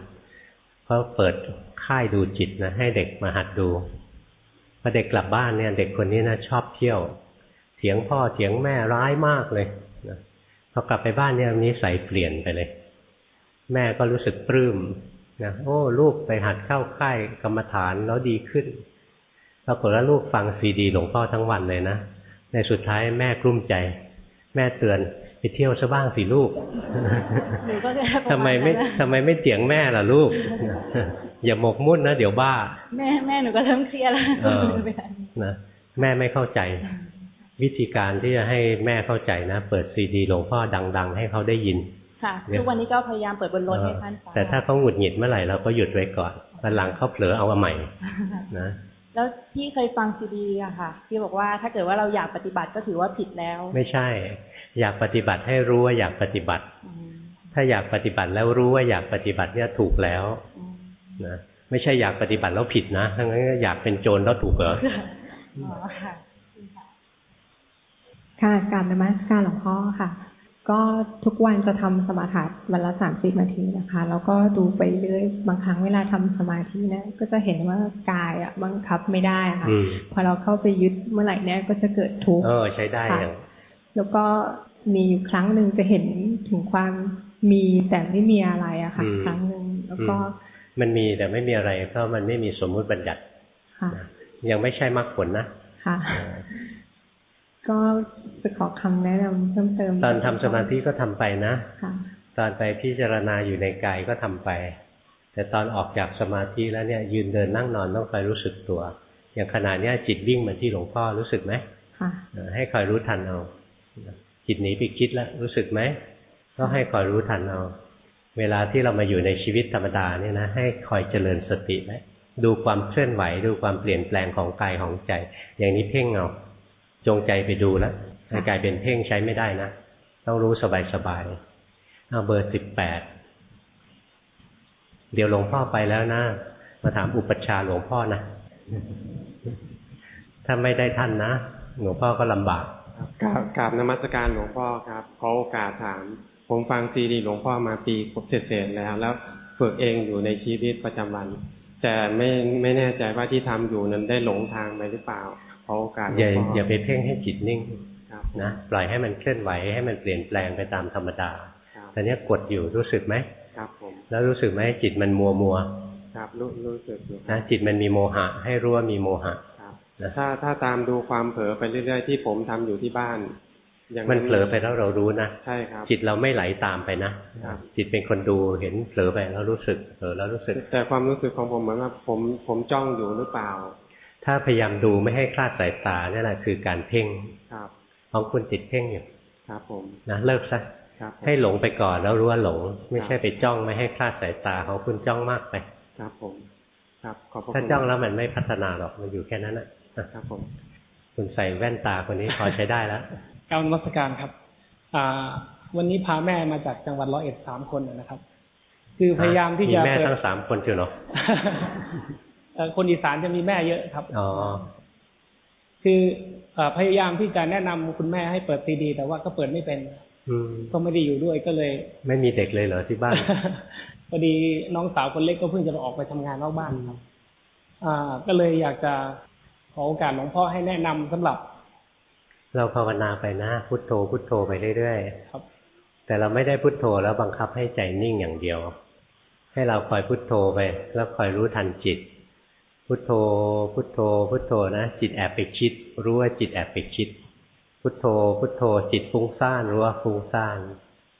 เขาเปิดค่ายดูจิตนะให้เด็กมาหัดดูพอเด็กกลับบ้านเนี่ย เด็กคนนี้นะชอบเที่ยว เถียงพ่อเถียงแม่ร้ายมากเลยนะพอกลับไปบ้านเนี่ยนิสัยเปลี่ยนไปเลย แม่ก็รู้สึกปลื้มนะโอ้ลูกไปหัดเข้าค่ายกรรมฐานแล้วดีขึ้นปรากฏว่าลูกฟังซีดีหลวงพ่อทั้งวันเลยนะในสุดท้ายแม่กลุ้มใจ แม่เตือนไปเที่ยวซะบ้างสิลูกทำไมไม่ทำไมไม่เถียงแม่ล่ะลูก อย่าหมกมุ่นนะเดี๋ยวบ้า แม่แม่หนูก็เริ่มเครียดแล้วนะแม่ไม่เข้าใจ วิธีการที่จะให้แม่เข้าใจนะ เปิดซีดีหลวงพ่อดัง ๆ ให้เขาได้ยิน ค่ะทุกวันนี้ก็พยายามเปิดบนรถให้ท่านฟังแต่ถ้าเขาหงุดหงิดเมื่อไหร่เราก็หยุดไว้ก่อนวันหลังเขาเผลอเอาใหม่นะแล้วที่เคยฟังซีดีอะค่ะที่บอกว่าถ้าเกิดว่าเราอยากปฏิบัติก็ถือว่าผิดแล้ว ไม่ใช่ อยากปฏิบัติให้รู้ว่าอยากปฏิบัติ ถ้าอยากปฏิบัติแล้วรู้ว่าอยากปฏิบัติเนี่ยถูกแล้วนะไม่ใช่อยากปฏิบัติแล้วผิดนะทั้งนั้นอยากเป็นโจรแล้วถูกเหรอค่ะการนมัสการหลวงพ่อค่ะ ก็ทุกวันจะทำสมาธิวันละสามสิบนาทีนะคะ แล้วก็ดูไปเรื่อยบางครั้งเวลาทำสมาธินะก็จะเห็นว่ากายอะบังคับไม่ได้ค่ะ พอเราเข้าไปยึดเมื่อไหร่เนี้ยก็จะเกิดทุกข์เออใช้ได้แล้วก็มีอยู่ครั้งหนึ่งจะเห็นถึงความมีแต่ไม่มีอะไรอะค่ะ ครั้งหนึ่งแล้วก็ มันมีแต่ไม่มีอะไร เพราะมันไม่มีสมมุติบัญญัติยังไม่ใช่มรรคผลนะค่ะ ก็จะขอคำแนะนำเพิ่มเติม ตอนทำสมาธิก็ทำไปนะตอนไปพิจารณาอยู่ในกายก็ทำไป แต่ตอนออกจากสมาธิแล้วเนี่ย ยืนเดินนั่งนอนต้องคอยรู้สึกตัว อย่างขณะนี้จิตวิ่งมาที่หลวงพ่อรู้สึกไหมให้คอยรู้ทันเอาจิตหนีไปคิดแล้วรู้สึกไหมก็ให้คอยรู้ทันเอาเวลาที่เรามาอยู่ในชีวิตธรรมดาเนี่ยนะให้คอยเจริญสติไหมดูความเคลื่อนไหว ดูความเปลี่ยนแปลงของกายของใจ อย่างนี้เพ่งเอา จงใจไปดูแล้วกลายเป็นเพ่งใช้ไม่ได้นะ ต้องรู้สบายๆเอาเบอร์สิบแปดเดี๋ยวหลวงพ่อไปแล้วนะ มาถามอุปชาหลวงพ่อนะ ถ้าไม่ได้ท่านนะ หลวงพ่อก็ลำบากกราบกราบนมัสการหลวงพ่อครับ ขอโอกาสถาม ผมฟังซีดีหลวงพ่อมาปีเศษแล้ว แล้วฝึกเองอยู่ในชีวิตประจำวัน แต่ไม่ไม่แน่ใจว่าที่ทำอยู่นั้นได้หลงทางไปหรือเปล่า ขอโอกาสอย่าอย่าไปเพ่งให้จิตนิ่งนะปล่อยให้มันเคลื่อนไหวให้มันเปลี่ยนแปลงไปตามธรรมดาตอนนี้กดอยู่รู้สึกไหมครับผมแล้วรู้สึกไหมจิตมันมัวมัวครับรู้รู้สึกอยู่นะจิตมันมีโมหะ ให้รู้ว่ามีโมหะถ้าถ้าตามดูความเผลอไปเรื่อยๆที่ผมทำอยู่ที่บ้านมันเผลอไปแล้วเรารู้นะใช่ครับจิตเราไม่ไหลตามไปนะจิตเป็นคนดูเห็นเผลอไปแล้วรู้สึกเผลอแล้วรู้สึก แต่ความรู้สึกของผมเหมือนว่าผมผมจ้องอยู่หรือเปล่า ถ้าพยายามดูไม่ให้คลาดสายตานี่แหละคือการเพ่งครับของคุณติดเพ่งอยู่ครับ ผมนะเลิกซะให้หลงไปก่อนแล้วรู้ว่าหลง ไม่ใช่ไปจ้องไม่ให้คลาดสายตาของคุณจ้องมากไป ครับผม ครับขอบคุณถ้าจ้องแล้วมันไม่พัฒนาหรอกมันอยู่แค่นั้นนะครับผมคุณใส่แว่นตาคนนี้พอใช้ได้แล้วการนมัสการครับ อ่า วันนี้พาแม่มาจากจังหวัดร้อยเอ็ดสามคนนะครับ คือพยายามที่จะมีแม่ทั้งสามคนเชียวเนาะ คนอีสานจะมีแม่เยอะครับอ๋อคือพยายามที่จะแนะนำคุณแม่ให้เปิดซีดี แต่ว่าก็เปิดไม่เป็นก็ไม่ได้อยู่ด้วยก็เลย ไม่มีเด็กเลยเหรอที่บ้านพอดีน้องสาวคนเล็กก็เพิ่งจะออกไปทำงานนอกบ้านครับ อ่า ก็เลยอยากจะขอโอกาสหลวงพ่อให้แนะนำสำหรับ เราภาวนาไปนะพุทโธพุทโธไปเรื่อยๆครับ แต่เราไม่ได้พุทโธแล้วบังคับให้ใจนิ่งอย่างเดียว ให้เราคอยพุทโธไป แล้วคอยรู้ทันจิต พุทโธ พุทโธ พุทโธนะ จิตแอบไปคิด รู้ว่าจิตแอบไปคิด พุทโธ พุทโธ จิตฟุ้งซ่านรู้ว่าฟุ้งซ่าน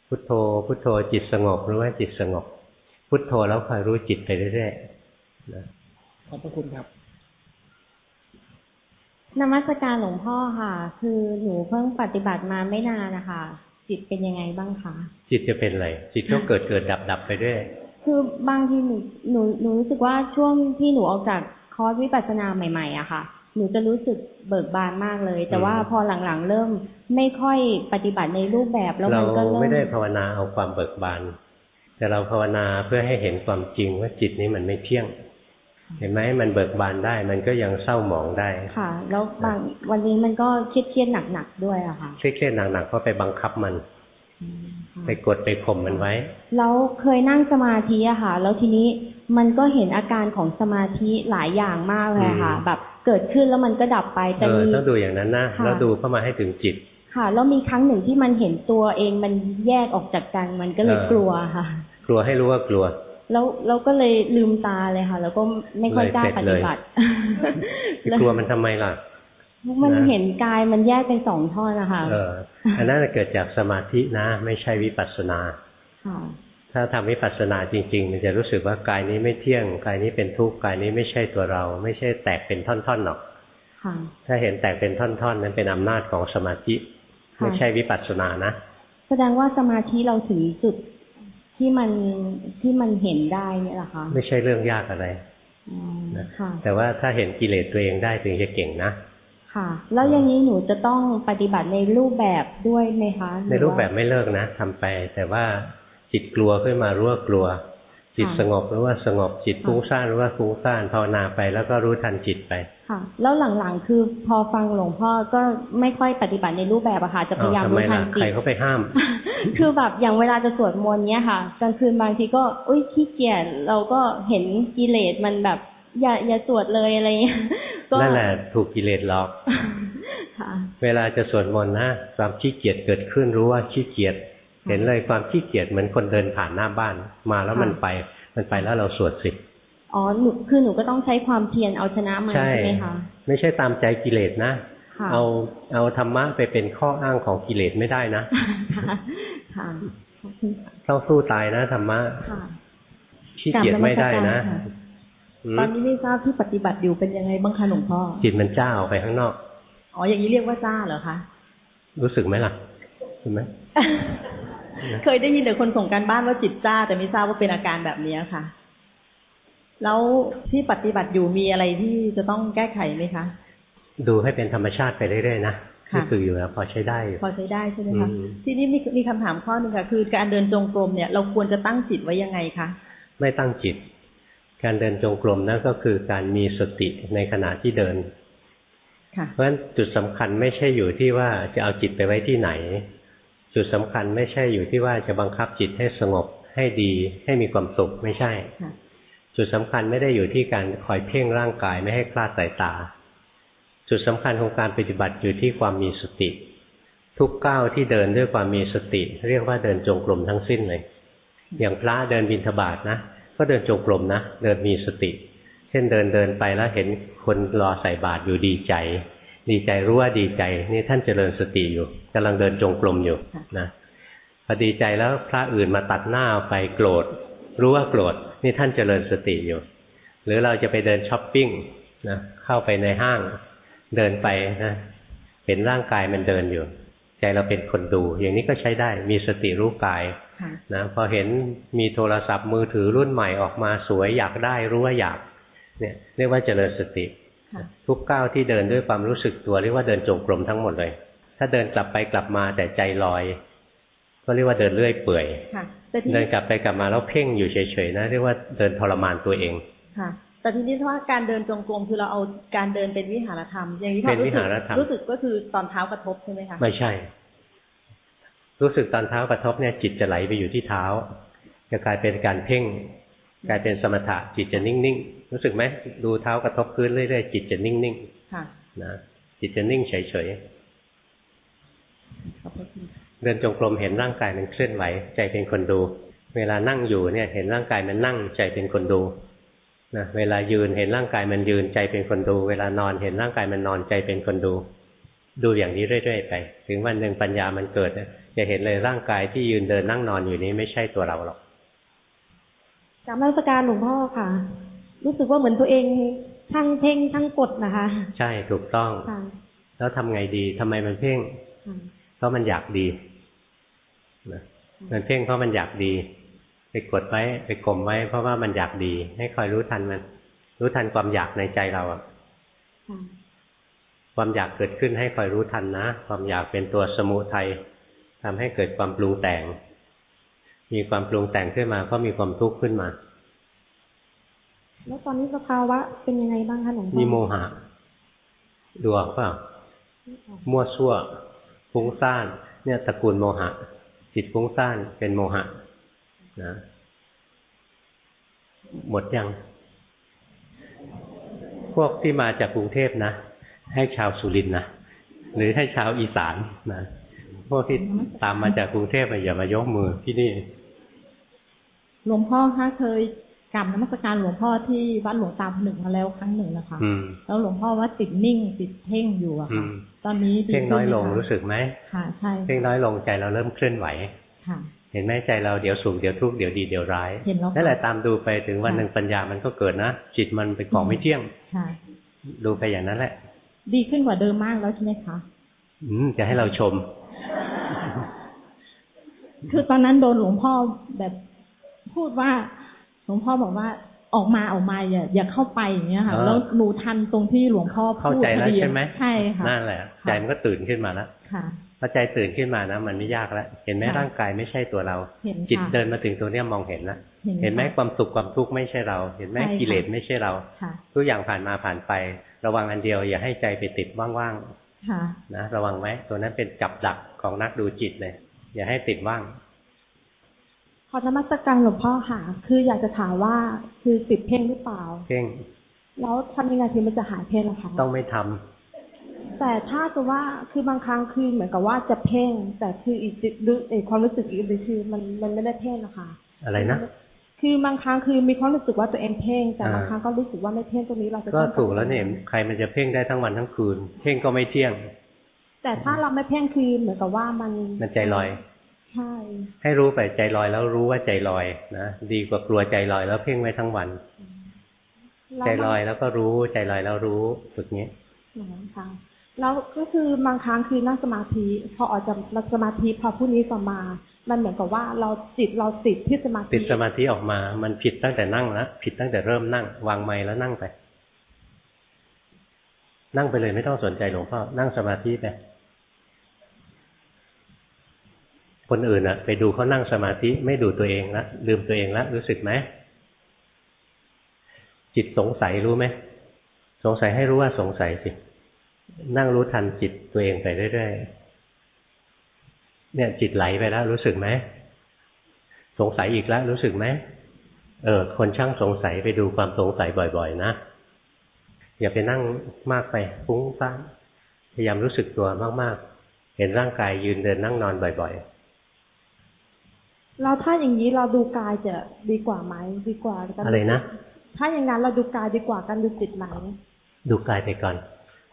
พุทโธ พุทโธ จิตสงบรู้ว่าจิตสงบ พุทโธแล้วคอยรู้จิตไปเรื่อยๆนะขอบพระคุณครับนมัสการหลวงพ่อค่ะ คือหนูเพิ่งปฏิบัติมาไม่นานนะคะจิตเป็นยังไงบ้างคะจิตจะเป็นอะไรจิตก็เกิดเกิดดับดับไปเรื่อย คือบางทีหนูหนูหนูรู้สึกว่าช่วงที่หนูออกจากคอร์สวิปัสสนาใหม่ๆอะค่ะ หนูจะรู้สึกเบิกบานมากเลย แต่ว่าพอหลังๆเริ่มไม่ค่อยปฏิบัติในรูปแบบแล้วมันก็เริ่มเราไม่ได้ภาวนาเอาความเบิกบานแต่เราภาวนาเพื่อให้เห็นความจริงว่าจิตนี้มันไม่เที่ยง เห็นไหมมันเบิกบานได้ มันก็ยังเศร้าหมองได้ค่ะ แล้วบางวันนี้มันก็เครียดเครียดหนักๆด้วยอะค่ะเครียดเครียดหนักๆเพราะไปบังคับมัน ไปกดไปข่มมันไว้ แล้วเคยนั่งสมาธิอะค่ะ แล้วทีนี้มันก็เห็นอาการของสมาธิหลายอย่างมากเลยค่ะ แบบเกิดขึ้นแล้วมันก็ดับไปแต่มีต้องดูอย่างนั้นนะแล้วดูเข้ามาให้ถึงจิต ค่ะแล้วมีครั้งหนึ่งที่มันเห็นตัวเองมันแยกออกจากกันมันก็เลยกลัวค่ะ กลัวให้รู้ว่ากลัว แล้วเราก็เลยลืมตาเลยค่ะ แล้วก็ไม่ค่อยกล้าปฏิบัติกลัวมันทำไมล่ะ มันเห็นกายมันแยกเป็นสองท่อนนะคะเอออันนั้นเกิดจากสมาธินะ ไม่ใช่วิปัสสนาถ้าทำวิปัสสนาจริง ๆ มันจะรู้สึกว่ากายนี้ไม่เที่ยงกายนี้เป็นทุกข์กายนี้ไม่ใช่ตัวเรา ไม่ใช่แตกเป็นท่อนๆหรอกถ้าเห็นแตกเป็นท่อนๆ นั้นเป็นอำนาจของสมาธิ ไม่ใช่วิปัสสนานะ แสดงว่าสมาธิเราถึงจุดที่มันที่มันเห็นได้เนี่ยหรอคะ ไม่ใช่เรื่องยากอะไรนะแต่ว่าถ้าเห็นกิเลสตัวเองได้ถึงจะเก่งนะ ค่ะ แล้วอย่างนี้หนูจะต้องปฏิบัติในรูปแบบด้วยไหมคะ ในรูปแบบไม่เลิกนะทำไป แต่ว่าจิตกลัวขึ้นมารู้ว่ากลัว จิตสงบรู้ว่าสงบจิตฟุ้งซ่านรู้ว่าฟุ้งซ่านภาวนาไปแล้วก็รู้ทันจิตไป ค่ะ แล้วหลังๆคือพอฟังหลวงพ่อก็ไม่ค่อยปฏิบัติในรูปแบบอะค่ะจะพยายามรู้ทันจิตใครเขาไปห้าม คือแบบอย่างเวลาจะสวดมนต์เนี้ยค่ะกลางคืนบางทีก็อุ้ยขี้เกียจเราก็เห็นกิเลสมันแบบ อย่าอย่าสวดเลยอะไรเงี้ยนั่นแหละถูกกิเลสหลอกเวลาจะสวดมนต์นะความขี้เกียจเกิดขึ้นรู้ว่าขี้เกียจเห็นเลยความขี้เกียจเหมือนคนเดินผ่านหน้าบ้าน มาแล้วมันไป มันไปแล้วเราสวดสิอ๋อหนูคือหนูก็ต้องใช้ความเพียรเอาชนะมันใช่ไหมคะไม่ใช่ตามใจกิเลสนะเอาเอาธรรมะไปเป็นข้ออ้างของกิเลสไม่ได้นะค่ะต้องสู้ตายนะธรรมะขี้เกียจไม่ได้นะ ตอนนี้ไม่ทราบที่ปฏิบัติอยู่เป็นยังไงบ้างคะหลวงพ่อ จิตมันจ้าออกไปข้างนอก อ๋อ อย่างนี้เรียกว่าจ้าเหรอคะ รู้สึกไหมล่ะเห็นไหมเคยได้ยินแต่คนส่งการบ้านว่าจิตจ้า แต่ไม่ทราบว่าเป็นอาการแบบนี้ค่ะ แล้วที่ปฏิบัติอยู่มีอะไรที่จะต้องแก้ไขไหมคะ ดูให้เป็นธรรมชาติไปเรื่อยๆนะที่คืออยู่แล้วพอใช้ได้ พอใช้ได้ใช่ไหมคะที่นี้มีมีคำถามข้อหนึ่งค่ะ คือการเดินจงกรมเนี่ย เราควรจะตั้งจิตไว้ยังไงคะ ไม่ตั้งจิต การเดินจงกรมนั่นก็คือการมีสติในขณะที่เดินเพราะฉะนั้นจุดสำคัญไม่ใช่อยู่ที่ว่าจะเอาจิตไปไว้ที่ไหน จุดสำคัญไม่ใช่อยู่ที่ว่าจะบังคับจิตให้สงบให้ดีให้มีความสุขไม่ใช่ จุดสำคัญไม่ได้อยู่ที่การคอยเพ่งร่างกายไม่ให้คลาดสายตา จุดสำคัญของการปฏิบัติอยู่ที่ความมีสติ ทุกก้าวที่เดินด้วยความมีสติ เรียกว่าเดินจงกรมทั้งสิ้นเลย อย่างพระเดินบินทบาทนะ ก็เดินจงกรมนะ เดินมีสติ เช่นเดินเดินไปแล้วเห็นคนรอใส่บาตรอยู่ดีใจ ดีใจรู้ว่าดีใจ นี่ท่านเจริญสติอยู่กำลังเดินจงกรมอยู่นะพอดีใจแล้วพระอื่นมาตัดหน้าไปโกรธ รู้ว่าโกรธนี่ท่านเจริญสติอยู่ หรือเราจะไปเดินช้อปปิ้งนะเข้าไปในห้างเดินไปนะเห็นร่างกายมันเดินอยู่ ใจเราเป็นคนดู อย่างนี้ก็ใช้ได้มีสติรู้กาย นะพอเห็นมีโทรศัพท์มือถือรุ่นใหม่ออกมาสวยอยากได้รู้ว่าอยาก เนี่ยเรียกว่าเจริญสติทุกก้าวที่เดินด้วยความรู้สึกตัวเรียกว่าเดินจงกรมทั้งหมดเลย ถ้าเดินกลับไปกลับมาแต่ใจลอย ก็เรียกว่าเดินเลื่อยเปื่อยเดินกลับไปกลับมาแล้วเพ่งอยู่เฉยๆนะเรียกว่าเดินทรมานตัวเองค่ะแต่ทีนี้ถ้าการเดินจงกรมคือเราเอาการเดินเป็นวิหารธรรม อย่างนี้พอรู้สึกรู้สึกก็คือตอนเท้ากระทบใช่ไหมคะไม่ใช่ รู้สึกตอนเท้ากระทบเนี่ยจิตจะไหลไปอยู่ที่เท้าจะกลายเป็นการเพ่ง กลายเป็นสมถะจิตจะนิ่งๆรู้สึกไหมดูเท้ากระทบพื้นเรื่อยๆจิตจะนิ่งๆนะจิตจะนิ่งเฉยๆเดินจงกรมเห็นร่างกายมันเคลื่อนไหว ใจเป็นคนดู เวลานั่งอยู่เนี่ยเห็นร่างกายมันนั่ง ใจเป็นคนดูนะเวลายืนเห็นร่างกายมันยืนใจเป็นคนดู เวลานอนเห็นร่างกายมันนอนใจเป็นคนดู ดูอย่างนี้เรื่อยๆไป ถึงวันหนึ่งปัญญามันเกิด จะเห็นเลยร่างกายที่ยืนเดินนั่งนอนอยู่นี้ไม่ใช่ตัวเราหรอกกรรมราชการหลวงพ่อค่ะ รู้สึกว่าเหมือนตัวเองทั้งเพ่งทั้งกดนะคะ ใช่ถูกต้อง แล้วทำไงดีทำไมมันเพ่ง เพราะมันอยากดีมันเพ่งเพราะมันอยากดี ไปกดไว้ ไปกลมไว้ เพราะว่ามันอยากดี ให้คอยรู้ทันมัน รู้ทันความอยากในใจเราอะความอยากเกิดขึ้นให้คอยรู้ทันนะ ความอยากเป็นตัวสมุทัย ทำให้เกิดความปรุงแต่ง มีความปรุงแต่งขึ้นมาก็มีความทุกข์ขึ้นมาแล้วตอนนี้สภาวะเป็นยังไงบ้างคะหลวงพ่อมีโมหะดูออกเปล่ามั่วซั่วฟุ้งซ่าน เนี่ยตระกูลโมหะ จิตฟุ้งซ่านเป็นโมหะนะหมดยัง พวกที่มาจากกรุงเทพนะ ให้ชาวสุรินนะ หรือให้ชาวอีสานนะ พวกที่ตามมาจากกรุงเทพอย่ามายกมือที่นี่ หลวงพ่อคะเคยกลับนมัสการหลวงพ่อที่วัดหลวงตาผนึกมาแล้วครั้งหนึ่งนะคะแล้วหลวงพ่อว่าติดนิ่งติดเพ่งอยู่อะค่ะตอนนี้เพ่งน้อยลงรู้สึกไหมค่ะใช่เพ่งน้อยลงใจเราเริ่มเคลื่อนไหวค่ะ เห็นไหมใจเราเดี๋ยวสุขเดี๋ยวทุกข์เดี๋ยวดีเดี๋ยวร้ายเห็นแล้วนั่นแหละตามดูไปถึงวันหนึ่งปัญญามันก็เกิดนะจิตมันเป็นของไม่เที่ยงดูไปอย่างนั้นแหละ ดีขึ้นกว่าเดิมมากแล้วใช่ไหมคะอืมจะให้เราชม คือตอนนั้นโดนหลวงพ่อแบบพูดว่า หลวงพ่อบอกว่าออกมาออกมาอย่าอย่าเข้าไปอย่างเงี้ยค่ะแล้วหนูทันตรงที่หลวงพ่อพูดเข้าใจแล้วใช่ไหมใช่ค่ะนั่นแหละใจมันก็ตื่นขึ้นมาแล้วค่ะพอใจตื่นขึ้นมานะมันไม่ยากแล้วเห็นไหมร่างกายไม่ใช่ตัวเรา จิตเดินมาถึงตัวเนี้ยมองเห็นแล้วเห็นไหมความสุขความทุกข์ไม่ใช่เรา เห็นไหมกิเลสไม่ใช่เราทุกอย่างผ่านมาผ่านไป ระวังอันเดียวอย่าให้ใจไปติดว่างๆ นะระวังไหมตัวนั้นเป็นจับดักของนักดูจิตเลย อย่าให้ติดว่างขอนมัสการหลวงพ่อค่ะ คืออยากจะถามว่าคือติดเพ่งหรือเปล่า เพ่ง แล้วทำยังไงถึงมันจะหายเพ่งล่ะคะต้องไม่ทำแต่ถ้าจะว่าคือบางครั้งคือเหมือนกับว่าจะเพ่ง แต่คืออีกอีกความรู้สึกอีกคือมันมันไม่ได้เพ่งนะคะอะไรนะ คือบางครั้งคือมีความรู้สึกว่าตัวเองเพ่งแต่บางครั้งก็รู้สึกว่าไม่เพ่งตรงนี้เราจะก็ถูกแล้วเนี่ยใครมันจะเพ่งได้ทั้งวันทั้งคืน เพ่งก็ไม่เที่ยง แต่ถ้าเราไม่เพ่งคือเหมือนกับว่ามันมันใจลอยใช่ให้รู้ไปใจลอยแล้วรู้ว่าใจลอยนะดีกว่ากลัวใจลอยแล้วเพ่งไว้ทั้งวัน ใจลอยแล้วก็รู้ใจลอยแล้วรู้ฝึกนี้ค่ะ แล้วก็คือบางครั้งคือนั่งสมาธิ พอออกจากสมาธิพอผู้นี้ก็มา มันเหมือนกับว่าเราจิตเราติดที่สมาธิติดสมาธิออกมา มันผิดตั้งแต่นั่งแล้วผิดตั้งแต่เริ่มนั่ง วางไม้แล้วนั่งไป นั่งไปเลยไม่ต้องสนใจหลวงพ่อนั่งสมาธิไปคนอื่นอะไปดูเขานั่งสมาธิไม่ดูตัวเองละลืมตัวเองละรู้สึกไหมจิตสงสัยรู้ไหมสงสัยให้รู้ว่าสงสัยสิ นั่งรู้ทันจิตตัวเองไปเรื่อยๆเนี่ย จิตไหลไปแล้ว รู้สึกไหมสงสัยอีกแล้ว รู้สึกไหมเออ คนช่างสงสัยไปดูความสงสัยบ่อย ๆ นะอย่าไปนั่งมากไปฟุ้งซ่านพยายามรู้สึกตัวมากๆ เห็นร่างกายยืนเดินนั่งนอนบ่อยๆ เราถ้าอย่างนี้เราดูกายจะดีกว่าไหมดีกว่ากันอะไรนะ ถ้าอย่างนั้นเราดูกายดีกว่ากันดูจิตไหมดูกายไปก่อน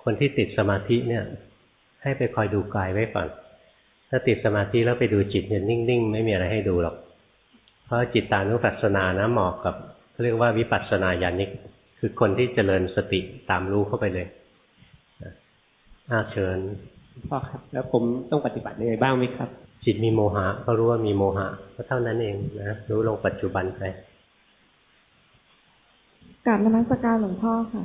คนที่ติดสมาธิเนี่ย ให้ไปคอยดูกายไว้ก่อน ถ้าติดสมาธิแล้วไปดูจิตเนี่ยนิ่ง ๆ ไม่มีอะไรให้ดูหรอก เพราะจิตตานุปัสสนานะเหมาะกับเรียกว่าวิปัสสนาญาณิก คือคนที่เจริญสติตามรู้เข้าไปเลยอาเชิญพ่อครับ แล้วผมต้องปฏิบัติยังไงบ้างไหมครับ จิตมีโมหะก็รู้ว่ามีโมหะก็เท่านั้นเองนะรู้ลงปัจจุบันไปกราบนมัสการหลวงพ่อค่ะ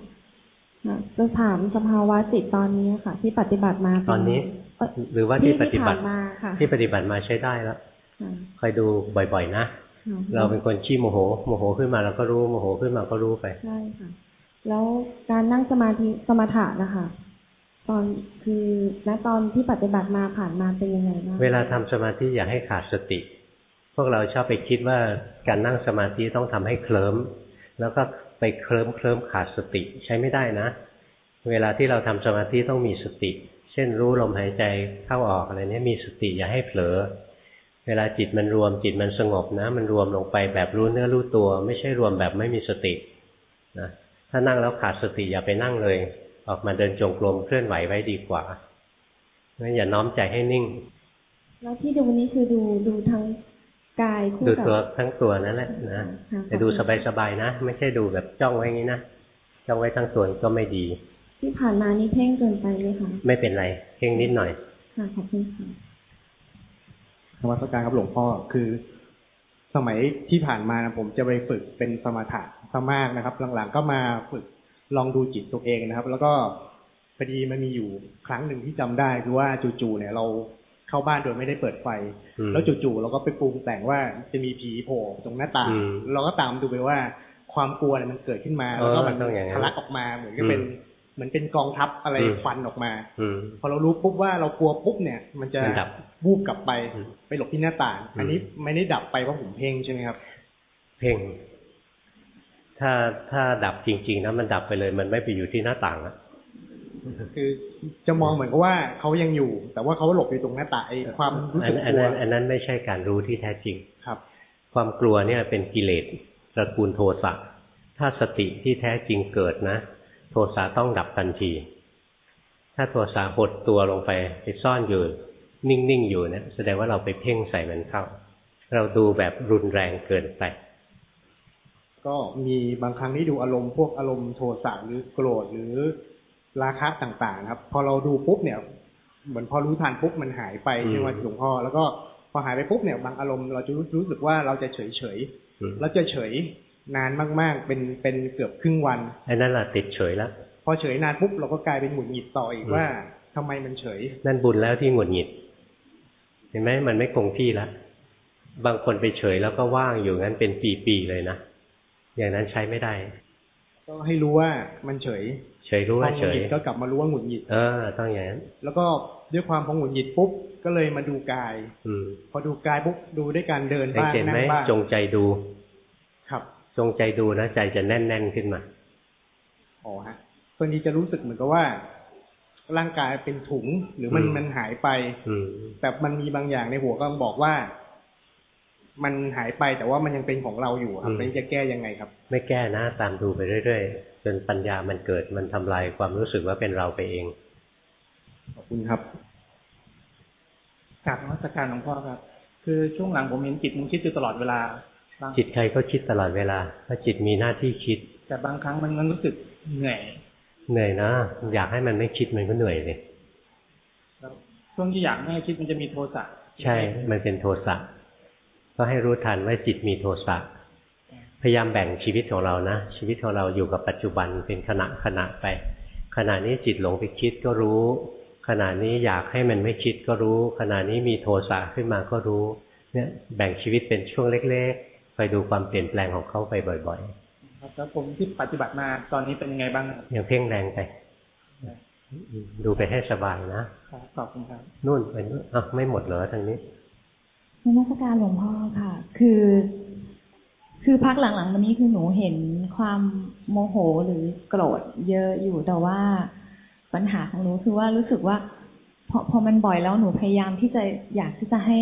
จะถามสภาวะจิตตอนนี้ค่ะ ที่ปฏิบัติมาตอนนี้ หรือว่าที่ปฏิบัติมาที่ปฏิบัติมาใช้ได้แล้วคอยดูบ่อยๆนะเราเป็นคนขี้โมโห โมโหขึ้นมาเราก็รู้โมโหขึ้นมาก็รู้ไปใช่ค่ะ แล้วการนั่งสมาธิสมาถะนะคะตอนคือณตอนที่ปฏิบัติมาผ่านมาเป็นยังไงบ้างเวลาทำสมาธิอย่าให้ขาดสติ พวกเราชอบไปคิดว่าการนั่งสมาธิต้องทำให้เคลิ้มแล้วก็ ไปเคลิ้มเคลิ้มขาดสติใช้ไม่ได้นะ เวลาที่เราทำสมาธิต้องมีสติ เช่นรู้ลมหายใจเข้าออกอะไรนี้มีสติอย่าให้เผลอ เวลาจิตมันรวมจิตมันสงบนะ มันรวมลงไปแบบรู้เนื้อรู้ตัว ไม่ใช่รวมแบบไม่มีสตินะถ้านั่งแล้วขาดสติอย่าไปนั่งเลย ออกมาเดินจงกรมเคลื่อนไหวไว้ดีกว่างั้นอย่าน้อมใจให้นิ่ง แล้วที่ดูวันนี้คือดูดูทั้ง กายคู่กับดูตัวทั้งตัวนั่นแหละนะแต่ดูสบายๆนะ ไม่ใช่ดูแบบจ้องไว้งี้นะจ้องไว้ทั้งตัวก็ไม่ดี ที่ผ่านมานี่เพ่งเกินไปไหมคะไม่เป็นไรเพ่งนิดหน่อยค่ะขอบคุณค่ะธรรมสการครับหลวงพ่อคือ สมัยที่ผ่านมาผมจะไปฝึกเป็นสมถะซะมากนะครับ หลังๆก็มาฝึกลองดูจิตตัวเองนะครับ แล้วก็พอดีมันมีอยู่ครั้งหนึ่งที่จำได้คือว่าจู่ๆเนี่ยเรา เข้าบ้านโดยไม่ได้เปิดไฟ แล้วจู่ๆเราก็ไปปรุงแต่งว่าจะมีผีโผล่ตรงหน้าต่างเราก็ตามดูไปว่าความกลัวเนี่ยมันเกิดขึ้นมา แล้วก็มันทะลักออกมาเหมือนกับเป็นเหมือนเป็นกองทัพอะไรควันออกมาพอเรารู้ปุ๊บว่าเรากลัวปุ๊บเนี่ย มันจะวูบกลับไปไปหลบที่หน้าต่าง อันนี้ไม่ได้ดับไปเพราะผมเพ่งใช่ไหมครับ เพ่งถ้าถ้าดับจริง ๆนะมันดับไปเลย มันไม่ไปอยู่ที่หน้าต่างอะ คือจะมองเหมือนกับว่าเขายังอยู่ แต่ว่าเขาหลบอยู่ตรงหน้าต่างไอ้ความรู้สึกกลัวอันนั้นไม่ใช่การรู้ที่แท้จริงครับ ความกลัวเนี่ยเป็นกิเลสตระกูลโทสะถ้าสติที่แท้จริงเกิดนะ โทสะต้องดับทันที ถ้าโทสะหดตัวลงไปไปซ่อนอยู่นิ่งๆอยู่เนะี่ยแสดงว่าเราไปเพ่งใส่มันเข้า เราดูแบบรุนแรงเกินไปก็มีบางครั้งที่ดูอารมณ์พวกอารมณ์โทสะหรือโกรธหรือ ราคะต่างๆครับ พอเราดูปุ๊บเนี่ย เหมือนพอรู้ทันปุ๊บมันหายไปใช่ไหมหลวงพ่อแล้วก็พอหายไปปุ๊บเนี่ยบางอารมณ์เราจะรู้รู้สึกว่าเราจะเฉยเฉยเราจะเฉยนานมากๆ เป็นเป็นเกือบครึ่งวันไอ้นั่นแหละติดเฉยแล้วพอเฉยนานปุ๊บเราก็กลายเป็นหงุดหงิดต่ออีกว่าทำไมมันเฉย นั่นบุญแล้วที่หงุดหงิด เห็นไหมมันไม่คงที่แล้วบางคนไปเฉยแล้วก็ว่างอยู่งั้นเป็นปีๆเลยนะอย่างนั้นใช้ไม่ได้ ก็ให้รู้ว่ามันเฉย เฉยรู้ว่าเฉยก็กลับมารู้ว่าหงุดหงิดเออต้องอย่างนั้นแล้วก็ด้วยความพองหงุดหงิดปุ๊บก็เลยมาดูกาย อืมพอดูกายปุ๊บดูด้วยการเดินบ้างนั่งบ้างจงใจดู ครับ จงใจดูนะใจจะแน่นแน่นขึ้นมาอ๋อฮะส่วนนี้จะรู้สึกเหมือนกับว่า ร่างกายเป็นถุงหรือมันมันหายไป อืแต่มันมีบางอย่างในหัวก็บอกว่า มันหายไปแต่ว่ามันยังเป็นของเราอยู่ครับจะแก้ยังไงครับ ไม่แก้นะ ตามดูไปเรื่อยๆ จนปัญญามันเกิดมันทำลายความรู้สึกว่าเป็นเราไปเองขอบคุณครับกราบนมัสการหลวงพ่อครับ คือช่วงหลังผมเห็นจิตมันคิดอยู่ตลอดเวลา จิตใครก็คิดตลอดเวลาถ้าจิตมีหน้าที่คิด แต่บางครั้งมันมันรู้สึกเหนื่อยเหนื่อยนะอยากให้มันไม่คิดมันก็เหนื่อยเลยช่วงที่อยากไม่ให้คิดมันจะมีโทสะใช่ มันเป็นโทสะ ก็ให้รู้ทันว่าจิตมีโทสะพยายามแบ่งชีวิตของเรานะ ชีวิตของเราอยู่กับปัจจุบันเป็นขณะขณะไป ขณะนี้จิตหลงไปคิดก็รู้ ขณะนี้อยากให้มันไม่คิดก็รู้ ขณะนี้มีโทสะขึ้นมาก็รู้เนี่ยแบ่งชีวิตเป็นช่วงเล็กๆคอยดูความเปลี่ยนแปลงของเขาไปบ่อยๆครับแล้วผมที่ปฏิบัติมาตอนนี้เป็นยังไงบ้างยังเพ่งแรงไป ดูไปให้สบายนะขอบคุณครับนู่นไปนู่นอะไม่หมดเหรอทางนี้ นมัสการหลวงพ่อค่ะ คือ คือพักหลังๆวันนี้คือหนูเห็นความโมโหหรือโกรธเยอะอยู่แต่ว่าปัญหาของหนูคือว่ารู้สึกว่าพอพอมันบ่อยแล้วหนูพยายามที่จะอยากที่จะให้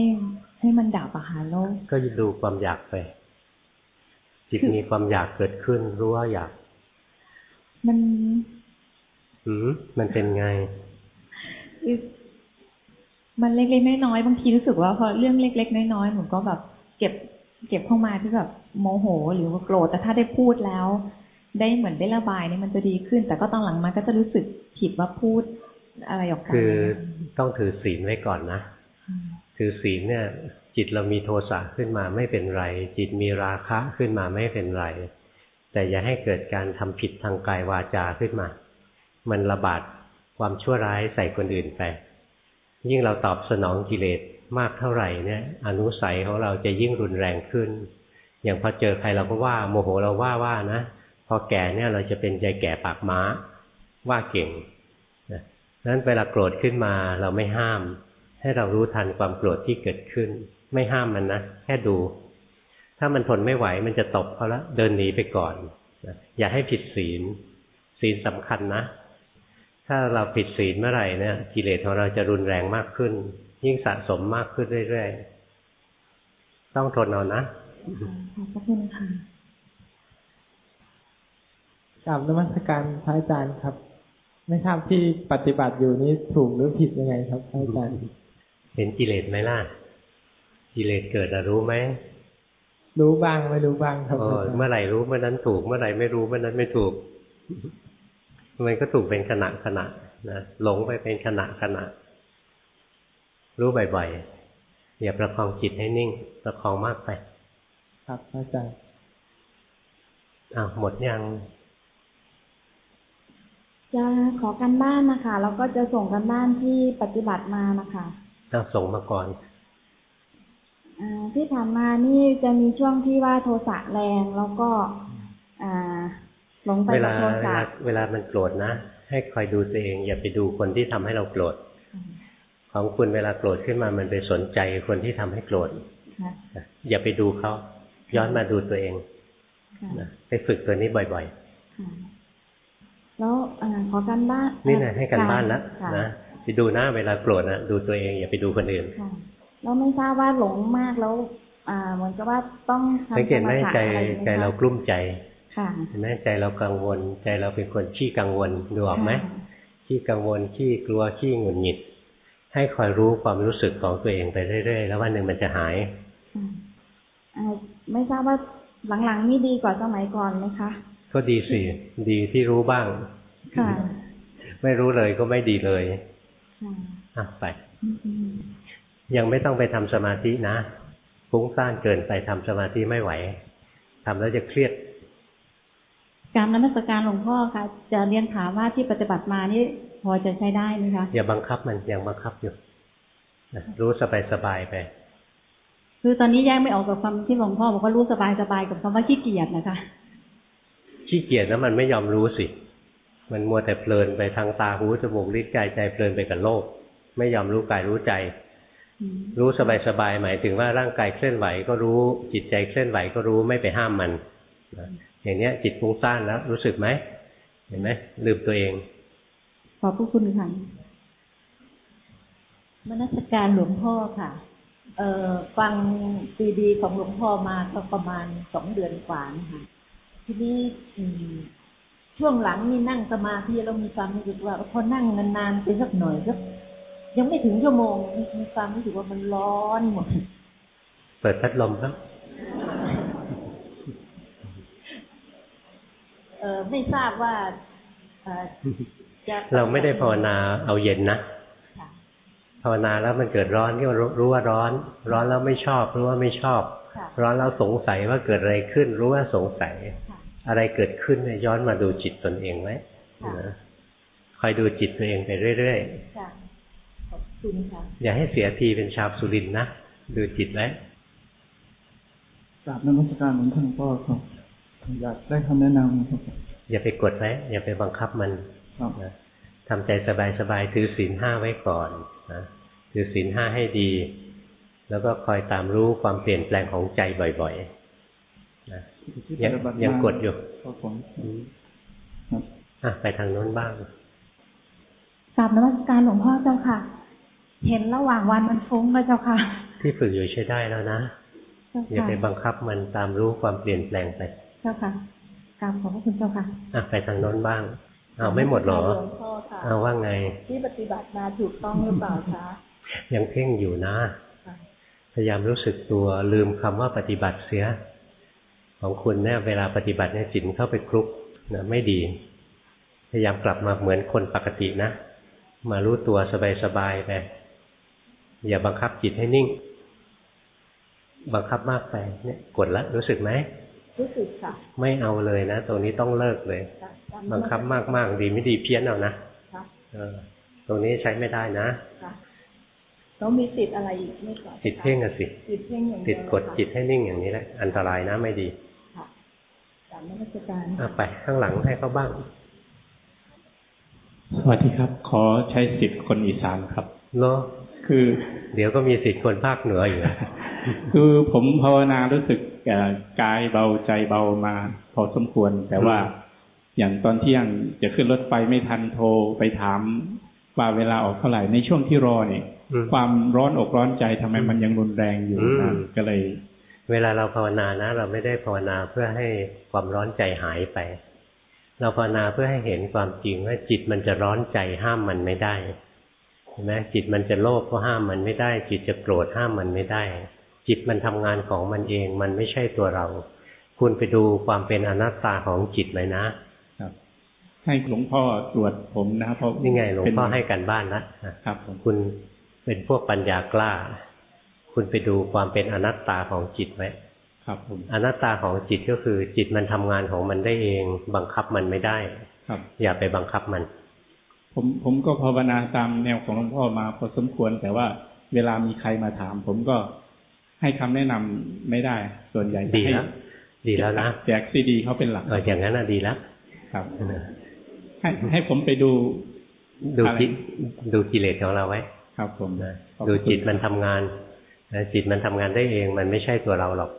ให้มันดับอะค่ะแล้วก็ดูความอยากไป จิตมีความอยากเกิดขึ้นรู้ว่าอยาก มัน อืมมันเป็นไง มันเล็กๆน้อยๆบางทีรู้สึกว่าพอเรื่องเล็ก ๆ น้อยๆหนูก็แบบเก็บเก็บเข้ามาที่แบบโมโห หรือว่าโกรธแต่ถ้าได้พูดแล้ว ได้เหมือนได้ระบายนี่มันจะดีขึ้น แต่ก็ตอนหลังมาก็จะรู้สึกผิดว่าพูดอะไรออกมาคือต้องถือศีลไว้ก่อนนะถือศีลเนี่ย จิตเรามีโทสะขึ้นมาไม่เป็นไร จิตมีราคะขึ้นมาไม่เป็นไร แต่อย่าให้เกิดการทำผิดทางกายวาจาขึ้นมา มันระบาดความชั่วร้ายใส่คนอื่นไป ยิ่งเราตอบสนองกิเลสมากเท่าไหร่เนี่ยอนุสัยของเราจะยิ่งรุนแรงขึ้น อย่างพอเจอใครเราก็ว่า โมโหเราว่าว่านะพอแก่เนี่ยเราจะเป็นใจแก่ปากม้าว่าเก่งนะนั้นเวลาโกรธขึ้นมาเราไม่ห้าม ให้เรารู้ทันความโกรธที่เกิดขึ้น ไม่ห้ามมันนะแค่ดู ถ้ามันทนไม่ไหวมันจะตบเขาละเดินหนีไปก่อนอย่าให้ผิดศีลศีลสำคัญนะ ถ้าเราผิดศีลเมื่อไหร่เนี่ยกิเลสของเราจะรุนแรงมากขึ้น ยิ่งสะสมมากขึ้นเรื่อยๆ ต้องทนเอานะ ขอบคุณค่ะกราบนมัสการพระอาจารย์ครับ ไม่ทราบที่ปฏิบัติอยู่นี้ถูกหรือผิดยังไงครับพระอาจารย์ เห็นกิเลสไหมล่ะ กิเลสเกิดรู้ไหมรู้บ้างไม่รู้บ้างครับเมื่อไหร่รู้เมื่อนั้นถูก เมื่อไหร่ไม่รู้เมื่อนั้นไม่ถูก มันก็ถูกเป็นขณะขณะนะหลงไปเป็นขณะขณะ รู้บ่อยๆอย่าประคองจิตให้นิ่ง ประคองมากไป ครับอาจารย์อะหมดยังจะขอกันบ้านนะคะแล้วก็จะส่งกันบ้านที่ปฏิบัติมานะคะต้องส่งมาก่อนอที่ผ่านมานี่จะมีช่วงที่ว่าโทสะแรงแล้วก็ อ่า หลงไปกับโทสะเวลามันโกรธนะ ให้คอยดูตัวเอง อย่าไปดูคนที่ทำให้เราโกรธของคุณเวลาโกรธขึ้นมามันไปสนใจคนที่ทำให้โกรธอย่าไปดูเขาย้อนมาดูตัวเองไปฝึกตัวนี้บ่อยๆแล้วขอการบ้านนี่นะให้กันบ้านแล้วนะไปดูหน้าเวลาโกรธนะดูตัวเอง อย่าไปดูคนอื่นแล้วไม่ทราบว่าหลงมากแล้วอ่าเหมือนกับว่าต้องทำสังเกตไหมใจใจเรากลุ้มใจ เห็นไหมใจเรากังวล ใจเราเป็นคนขี้กังวลดูออกไหมขี้กังวลขี้กลัวขี้หงุดหงิด ให้คอยรู้ความรู้สึกของตัวเองไปเรื่อยๆแล้ววันหนึ่งมันจะหายไม่ทราบว่าหลังๆนี่ดีกว่าสมัยก่อนไหมคะ ก็ดีสิดีที่รู้บ้างค่ะไม่รู้เลยก็ไม่ดีเลยอะไป ยังไม่ต้องไปทำสมาธินะฟุ้งซ่านเกินไปทำสมาธิไม่ไหวทำแล้วจะเครียด การนมัสการหลวงพ่อค่ะ จะเรียนถามว่าที่ปฏิบัติมานี่พอจะใช้ได้ไหมคะอย่าบังคับมันยังบังคับอยู่รู้สบายสบายไป คือตอนนี้แยกไม่ออกกับคำที่หลวงพ่อบอกว่ารู้สบายสบายกับคำว่าขี้เกียจนะคะขี้เกียจแล้วมันไม่ยอมรู้สิ มันมัวแต่เพลินไปทางตาหูจมูกลิ้นกายใจเพลินไปกับโลก ไม่ยอมรู้กายรู้ใจ รู้สบายๆหมายถึงว่าร่างกายเคลื่อนไหวก็รู้จิตใจเคลื่อนไหวก็รู้ไม่ไปห้ามมัน อย่างเนี้ย จิตฟุ้งซ่านแล้ว รู้สึกไหมเห็นไหมลืมตัวเอง ขอบพระคุณค่ะมนัสการหลวงพ่อค่ะ เอ่อฟังซีดีของหลวงพ่อมาก็ประมาณสองเดือนกว่านะคะทีนี้ช่วงหลังนี่นั่งสมาธิเรามีความรู้สึกว่าพอนั่งนานๆไปสักหน่อยสักยังไม่ถึงชั่วโมงมีความรู้สึกว่ามันร้อนหมดเปิดพัดลมครับ เออ ไม่ทราบว่าเราไม่ได้ภาวนาเอาเย็นนะภาวนาแล้วมันเกิดร้อนก็รู้ว่าร้อน ร้อนแล้วไม่ชอบรู้ว่าไม่ชอบ ร้อนแล้วสงสัยว่าเกิดอะไรขึ้น รู้ว่าสงสัย อะไรเกิดขึ้นเนี่ยย้อนมาดูจิตตนเองไหมคอยดูจิตตัวเองไปเรื่อยๆขอบคุณค่ะอย่าให้เสียทีเป็นชาวสุรินนะดูจิตไว้กราบนมัสการหลวงพ่อพ่อครับ อยากได้คำแนะนำครับอย่าไปกดไว้อย่าไปบังคับมันนะทำใจสบายๆถือศีลห้าไว้ก่อนนะถือศีลห้าให้ดี แล้วก็คอยตามรู้ความเปลี่ยนแปลงของใจบ่อยๆนะยังยังกดอยู่อะไปทางโน้นบ้างกราบนมัสการหลวงพ่อเจ้าค่ะ เห็นระหว่างวันมันฟุ้งเลยเจ้าค่ะ ที่ฝึกอยู่ใช้ได้แล้วนะอย่าไปบังคับมันตามรู้ความเปลี่ยนแปลงไปเจ้าค่ะกราบขอบพระคุณเจ้าค่ะอะไปทางโน้นบ้างเอาไม่หมดหรอเอาว่าไง ที่ปฏิบัติมาถูกต้องหรือเปล่าคะยังเพ่งอยู่นะ พยายามรู้สึกตัวลืมคำว่าปฏิบัติเสีย ของคุณเนี่ยเวลาปฏิบัติเนี่ยจิตเข้าไปคลุกนะไม่ดี พยายามกลับมาเหมือนคนปกตินะ มารู้ตัวสบายๆไปอย่าบังคับจิตให้นิ่ง บังคับมากไปเนี่ยกดแล้วรู้สึกไหม รู้สึกค่ะ ไม่เอาเลยนะตรงนี้ต้องเลิกเลย บังคับมากๆดีไม่ดีเพี้ยนเอานะตรงนี้ใช้ไม่ได้นะแล้วมีติดอะไรอีกไม่ก่อนติดเพ่งอะสิติดเพ่งอย่างติดกดจิตให้นิ่งอย่างนี้แหละ อันตรายนะไม่ดีค่ะกามนมัสการอะไปข้างหลังให้เขาบ้าง สวัสดีครับ ขอใช้สิทธิ์คนอีสานครับเนาะคือ เดี๋ยวก็มีสิทธิ์คนภาคเหนืออยู่คือผมภาวนารู้สึก กายเบาใจเบามา พอสมควร แต่ว่าอย่างตอนเที่ยงจะขึ้นรถไฟไม่ทันโทรไปถามว่าเวลาออกเท่าไหร่ในช่วงที่รอเนี่ยความร้อนอกร้อนใจทำไมมันยังรุนแรงอยู่นะก็เลย เวลาเราภาวนานะ เราไม่ได้ภาวนาเพื่อให้ความร้อนใจหายไป เราภาวนาเพื่อให้เห็นความจริงว่าจิตมันจะร้อนใจห้ามมันไม่ได้เห็นไหมจิตมันจะโลภก็ห้ามมันไม่ได้ จิตจะโกรธห้ามมันไม่ได้ จิตมันทำงานของมันเอง มันไม่ใช่ตัวเรา คุณไปดูความเป็นอนัตตาของจิตเลยนะให้หลวงพ่อตรวจผมนะเพราะนี่ไงหลวงพ่อให้กันบ้านนะครับคุณเป็นพวกปัญญากล้า คุณไปดูความเป็นอนัตตาของจิตไว้ครับผมอนัตตาของจิตก็คือ จิตมันทำงานของมันได้เอง บังคับมันไม่ได้ ครับ อย่าไปบังคับมัน ผมผมก็ภาวนาตามแนวของหลวงพ่อมาพอสมควร แต่ว่าเวลามีใครมาถาม ผมก็ ให้คำแนะนำไม่ได้ ส่วนใหญ่ดีแล้วดีแล้วนะแจกซีดีเขาเป็นหลักเอออย่างนั้นน่ะดีแล้วครับให้ให้ผมไปดู ดูจิตดูกิเลสของเราไว้ ครับ ผมดูจิตมันทำงานจิตมันทำงานได้เอง มันไม่ใช่ตัวเราหรอก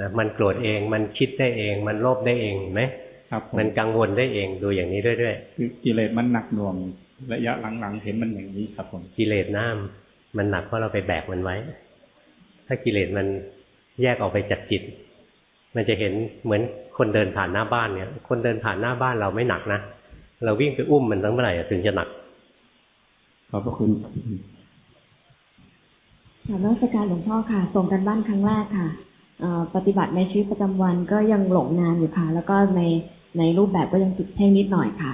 นะมันโกรธเองมันคิดได้เอง มันโลภได้เองไหมครับมันกังวลได้เองดูอย่างนี้เรื่อยๆคือกิเลสมันหนักหน่วงระยะหลังๆเห็นมันอย่างนี้ครับผมกิเลสน้ำมันหนักเพราะเราไปแบกมันไว้ ถ้ากิเลสมันแยกออกไปจากจิต มันจะเห็นเหมือนคนเดินผ่านหน้าบ้านเนี่ย คนเดินผ่านหน้าบ้านเราไม่หนักนะ เราวิ่งไปอุ้มมันตั้งเมื่อไหร่ถึงจะหนัก ขอบพระคุณถามราชการหลวงพ่อค่ะ ส่งกันบ้านครั้งแรกค่ะปฏิบัติในชีวิตประจำวันก็ยังหลงงานอยู่ค่ะ แล้วก็ใน ในรูปแบบก็ยังติดเพ่งนิดหน่อยค่ะ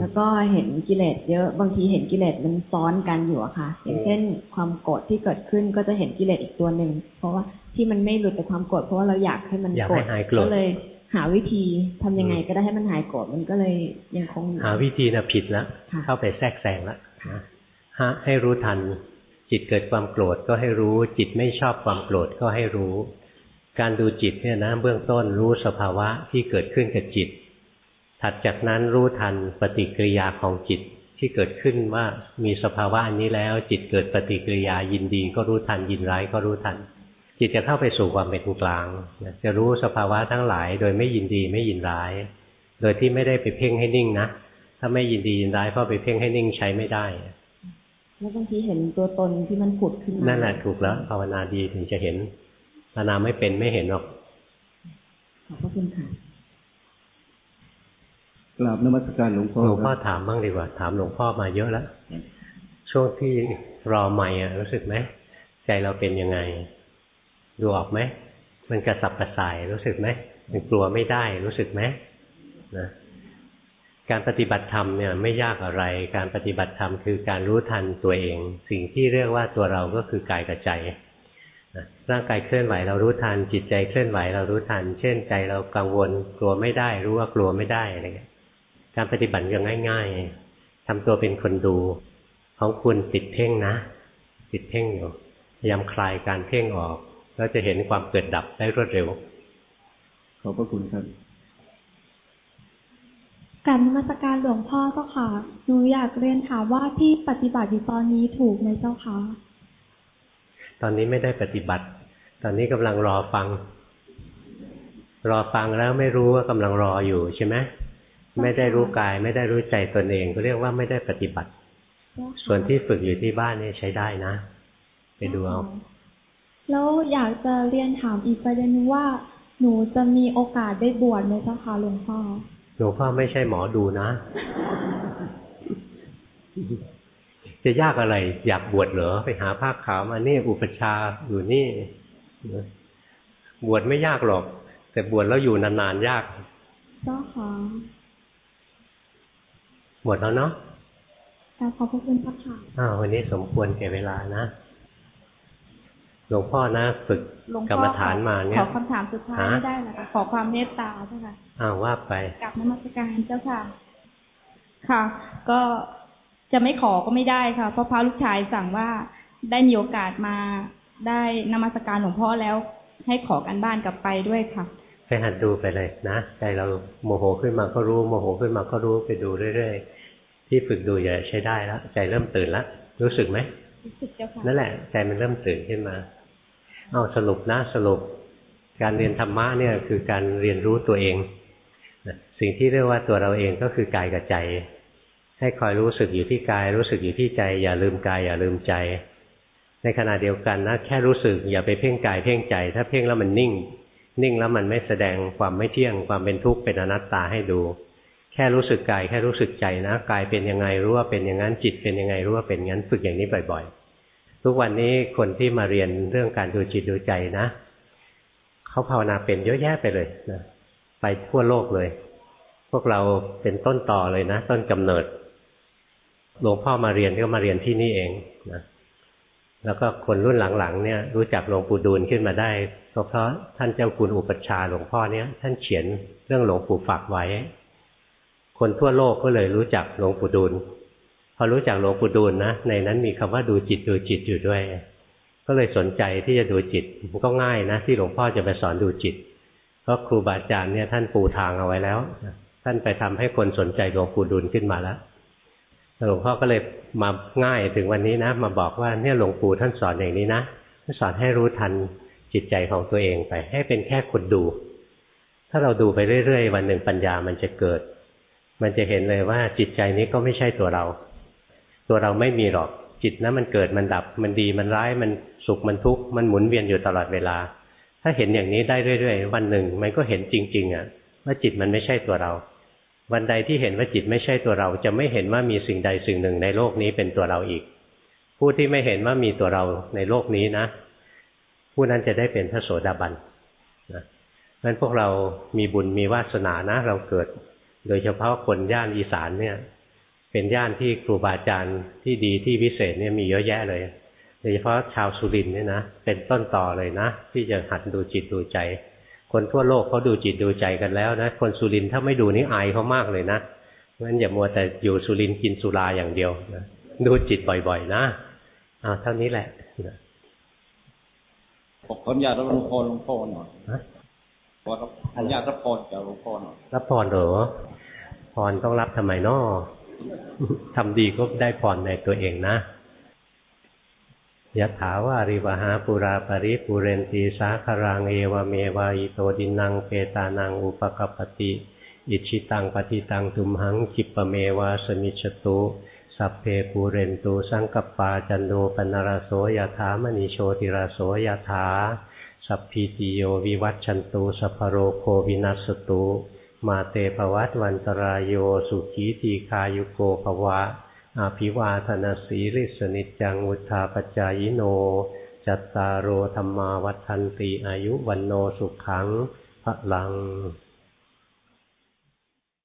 แล้วก็เห็นกิเลสเยอะ บางทีเห็นกิเลสมันซ้อนกันอยู่อะค่ะ อย่างเช่นความโกรธที่เกิดขึ้นก็จะเห็นกิเลสอีกตัวหนึ่ง เพราะว่าที่มันไม่หลุดจากความโกรธเพราะว่าเราอยากให้มันโกรธก็เลยหาวิธีทำยังไงก็ได้ให้มันหายโกรธมันก็เลยยังคงหาวิธีนะผิดแล้วเข้าไปแทรกแซงแล้วฮะให้รู้ทัน จิตเกิดความโกรธก็ให้รู้ จิตไม่ชอบความโกรธก็ให้รู้ การดูจิตเนี่ยนะเบื้องต้นรู้สภาวะที่เกิดขึ้นกับจิต ถัดจากนั้นรู้ทันปฏิกิริยาของจิตที่เกิดขึ้นว่ามีสภาวะอันนี้แล้ว จิตเกิดปฏิกิริยายินดีก็รู้ทันยินร้ายก็รู้ทัน จิตจะเข้าไปสู่ความเป็นกลาง จะรู้สภาวะทั้งหลาย โดยไม่ยินดีไม่ยินร้าย โดยที่ไม่ได้ไปเพ่งให้นิ่งนะถ้าไม่ยินดียินร้ายเพราะไปเพ่งให้นิ่งใช้ไม่ได้แล้วบางทีเห็นตัวตนที่มันผุดขึ้นมานั่นแหละถูกแล้วภาวนาดีถึงจะเห็นภาวนาไม่เป็นไม่เห็นหรอกขอบพระคุณค่ะ กราบนมัสการหลวงพ่อหลวงพ่อถามบ้างดีกว่า ถามหลวงพ่อมาเยอะแล้วช่วงที่รอใหม่อะรู้สึกไหมใจเราเป็นยังไง ดูออกไหมมันกระสับกระส่ายรู้สึกไหมมันกลัวไม่ได้รู้สึกไหมนะการปฏิบัติธรรมเนี่ยไม่ยากอะไร การปฏิบัติธรรมคือการรู้ทันตัวเอง สิ่งที่เรียกว่าตัวเราก็คือกายกับใจร่างกายเคลื่อนไหวเรารู้ทันจิตใจเคลื่อนไหวเรารู้ทัน เช่นใจเรากังวล กลัวไม่ได้ รู้ว่ากลัวไม่ได้อะไรเงี้ย การปฏิบัติยังง่าย ๆทำตัวเป็นคนดู ของคุณติดเพ่งนะ ติดเพ่งอยู่พยายามคลายการเพ่งออก แล้วจะเห็นความเกิดดับได้รวดเร็ว ขอบพระคุณครับการนมัสการหลวงพ่อเจ้าค่ะ หนูอยากเรียนถามว่าที่ปฏิบัติอยู่ตอนนี้ถูกไหมเจ้าคะ ตอนนี้ไม่ได้ปฏิบัติ ตอนนี้กำลังรอฟัง รอฟังแล้วไม่รู้ว่ากำลังรออยู่ใช่ไหม ไม่ได้รู้กาย ไม่ได้รู้ใจตนเองก็เรียกว่าไม่ได้ปฏิบัติ ส่วนที่ฝึกอยู่ที่บ้านนี่ใช้ได้นะ ไปดูเอาแล้วอยากจะเรียนถามอีกประเด็นนึงว่า หนูจะมีโอกาสได้บวชไหมเจ้าคะหลวงพ่อหลวงพ่อไม่ใช่หมอดูนะ จะยากอะไร อยากบวชเหรอไปหาผ้าขาวมานี่อุปชาอยู่นี่บวชไม่ยากหรอก แต่บวชแล้วอยู่นานๆยากเจ้าค่ะ บวชแล้วเนาะขอบพระคุณพระค่ะอ้าววันนี้สมควรแก่เวลานะ หลวงพ่อนะ ฝึกกรรมฐานมาเนี่ย ขอคำถามสุดท้ายไม่ได้หรอคะขอความเมตตาเจ้าค่ะอ้าวว่าไปกับนมัสการเจ้าค่ะ ค่ะ ก็จะไม่ขอก็ไม่ได้ค่ะ เพราะพระลูกชายสั่งว่าได้มีโอกาสมาได้นมัสการหลวงพ่อแล้ว ให้ขอกันบ้านกลับไปด้วยค่ะไปหัดดูไปเลยนะใจเราโมโหขึ้นมาก็รู้โมโหขึ้นมาก็รู้ไปดูเรื่อยๆ ที่ฝึกดูอย่าใช้ได้แล้วใจเริ่มตื่นแล้วรู้สึกไหมรู้สึกเจ้าค่ะนั่นแหละใจมันเริ่มตื่นขึ้นมาเอาสรุปนะสรุป การเรียนธรรมะเนี่ยคือการเรียนรู้ตัวเองสิ่งที่เรียกว่าตัวเราเองก็คือกายกับใจ ให้คอยรู้สึกอยู่ที่กาย รู้สึกอยู่ที่ใจ อย่าลืมกายอย่าลืมใจ ในขณะเดียวกันนะแค่รู้สึกอย่าไปเพ่งกายเพ่งใจ ถ้าเพ่งแล้วมันนิ่ง นิ่งแล้วมันไม่แสดงความไม่เที่ยงความเป็นทุกข์เป็นอนัตตาให้ดู แค่รู้สึกกายแค่รู้สึกใจนะกายเป็นยังไงรู้ว่าเป็นอย่างนั้นจิตเป็นยังไงรู้ว่าเป็นงั้นฝึกอย่างนี้บ่อย ๆ ทุกวันนี้คนที่มาเรียนเรื่องการดูจิตดูใจนะเขาภาวนาเป็นเยอะแยะไปเลยนะไปทั่วโลกเลย พวกเราเป็นต้นต่อเลยนะ ต้นกำเนิดหลวงพ่อมาเรียนก็มาเรียนที่นี่เองนะแล้วก็คนรุ่นหลังๆเนี่ยรู้จักหลวงปู่ดูลขึ้นมาได้ก็เพราะท่านเจ้าคุณอุปัชฌาย์หลวงพ่อเนี้ยท่านเขียนเรื่องหลวงปู่ฝากไว้ คนทั่วโลกก็เลยรู้จักหลวงปู่ดูลพอรู้จักหลวงปู่ดูลนะ ในนั้นมีคำว่าดูจิตดูจิตอยู่ด้วย ก็เลยสนใจที่จะดูจิตมันก็ง่ายนะ ที่หลวงพ่อจะไปสอนดูจิต เพราะครูบาอาจารย์เนี่ยท่านปูทางเอาไว้แล้ว ท่านไปทำให้คนสนใจหลวงปู่ดูลขึ้นมาแล้วหลวงพ่อก็เลยมาง่ายถึงวันนี้นะ มาบอกว่าเนี่ยหลวงปู่ท่านสอนอย่างนี้นะท่านสอนให้รู้ทันจิตใจของตัวเองไป ให้เป็นแค่คนดู ถ้าเราดูไปเรื่อยๆ วันหนึ่งปัญญามันจะเกิด มันจะเห็นเลยว่าจิตใจนี้ก็ไม่ใช่ตัวเรา ตัวเราไม่มีหรอกจิตนะมันเกิดมันดับมันดีมันร้ายมันสุขมันทุกข์มันหมุนเวียนอยู่ตลอดเวลา ถ้าเห็นอย่างนี้ได้เรื่อยๆ วันหนึ่ง มันก็เห็นจริง ๆอะว่าจิตมันไม่ใช่ตัวเรา วันใดที่เห็นว่าจิตไม่ใช่ตัวเรา จะไม่เห็นว่ามีสิ่งใดสิ่งหนึ่งในโลกนี้เป็นตัวเราอีก ผู้ที่ไม่เห็นว่ามีตัวเราในโลกนี้นะ ผู้นั้นจะได้เป็นพระโสดาบันนะเพราะฉะนั้นพวกเรามีบุญมีวาสนานะ เราเกิด โดยเฉพาะคนย่านอีสานเนี่ย เป็นย่านที่ครูบาอาจารย์ที่ดีที่วิเศษเนี่ยมีเยอะแยะเลย โดยเฉพาะชาวสุรินเนี่ยนะเป็นต้นต่อเลยนะ ที่จะหัดดูจิตดูใจ คนทั่วโลกเขาดูจิตดูใจกันแล้วนะคนสุรินถ้าไม่ดูนี่อายเขามากเลยนะงั้นอย่ามัวแต่อยู่สุรินกินสุราอย่างเดียวนะดูจิตบ่อยๆนะเอาเท่านี้แหละผมขออนุญาตรับพรหลวงพ่อหน่อยขออนุญาตรับพรจากหลวงพ่อหน่อยรับพรเหรอ พรต้องรับทำไมนอทำดีก็ได้พรในตัวเองนะยะถาวาริวหาปุราปริปุเรนตีสาครังเอวเมวายโตดินังเปตานังอุปกปติ อิชิตังปฏิตังตุมหังจิปเมวาสมิชตุสัพเพปูเรนตูสังกปาจันโดปนารโสยถามณีโชติราโสยถาสัพพิติโยวิวัตชันตูสัพโรโควินัสตุ มาเตภวัตวันตรายโยสุขีตีคายุโกภวะอาภิวาธนาสีริสนิจังุทธาปจายโน จัตตารโอธรรมาวัฏันติอายุวันโนสุขังพระลัง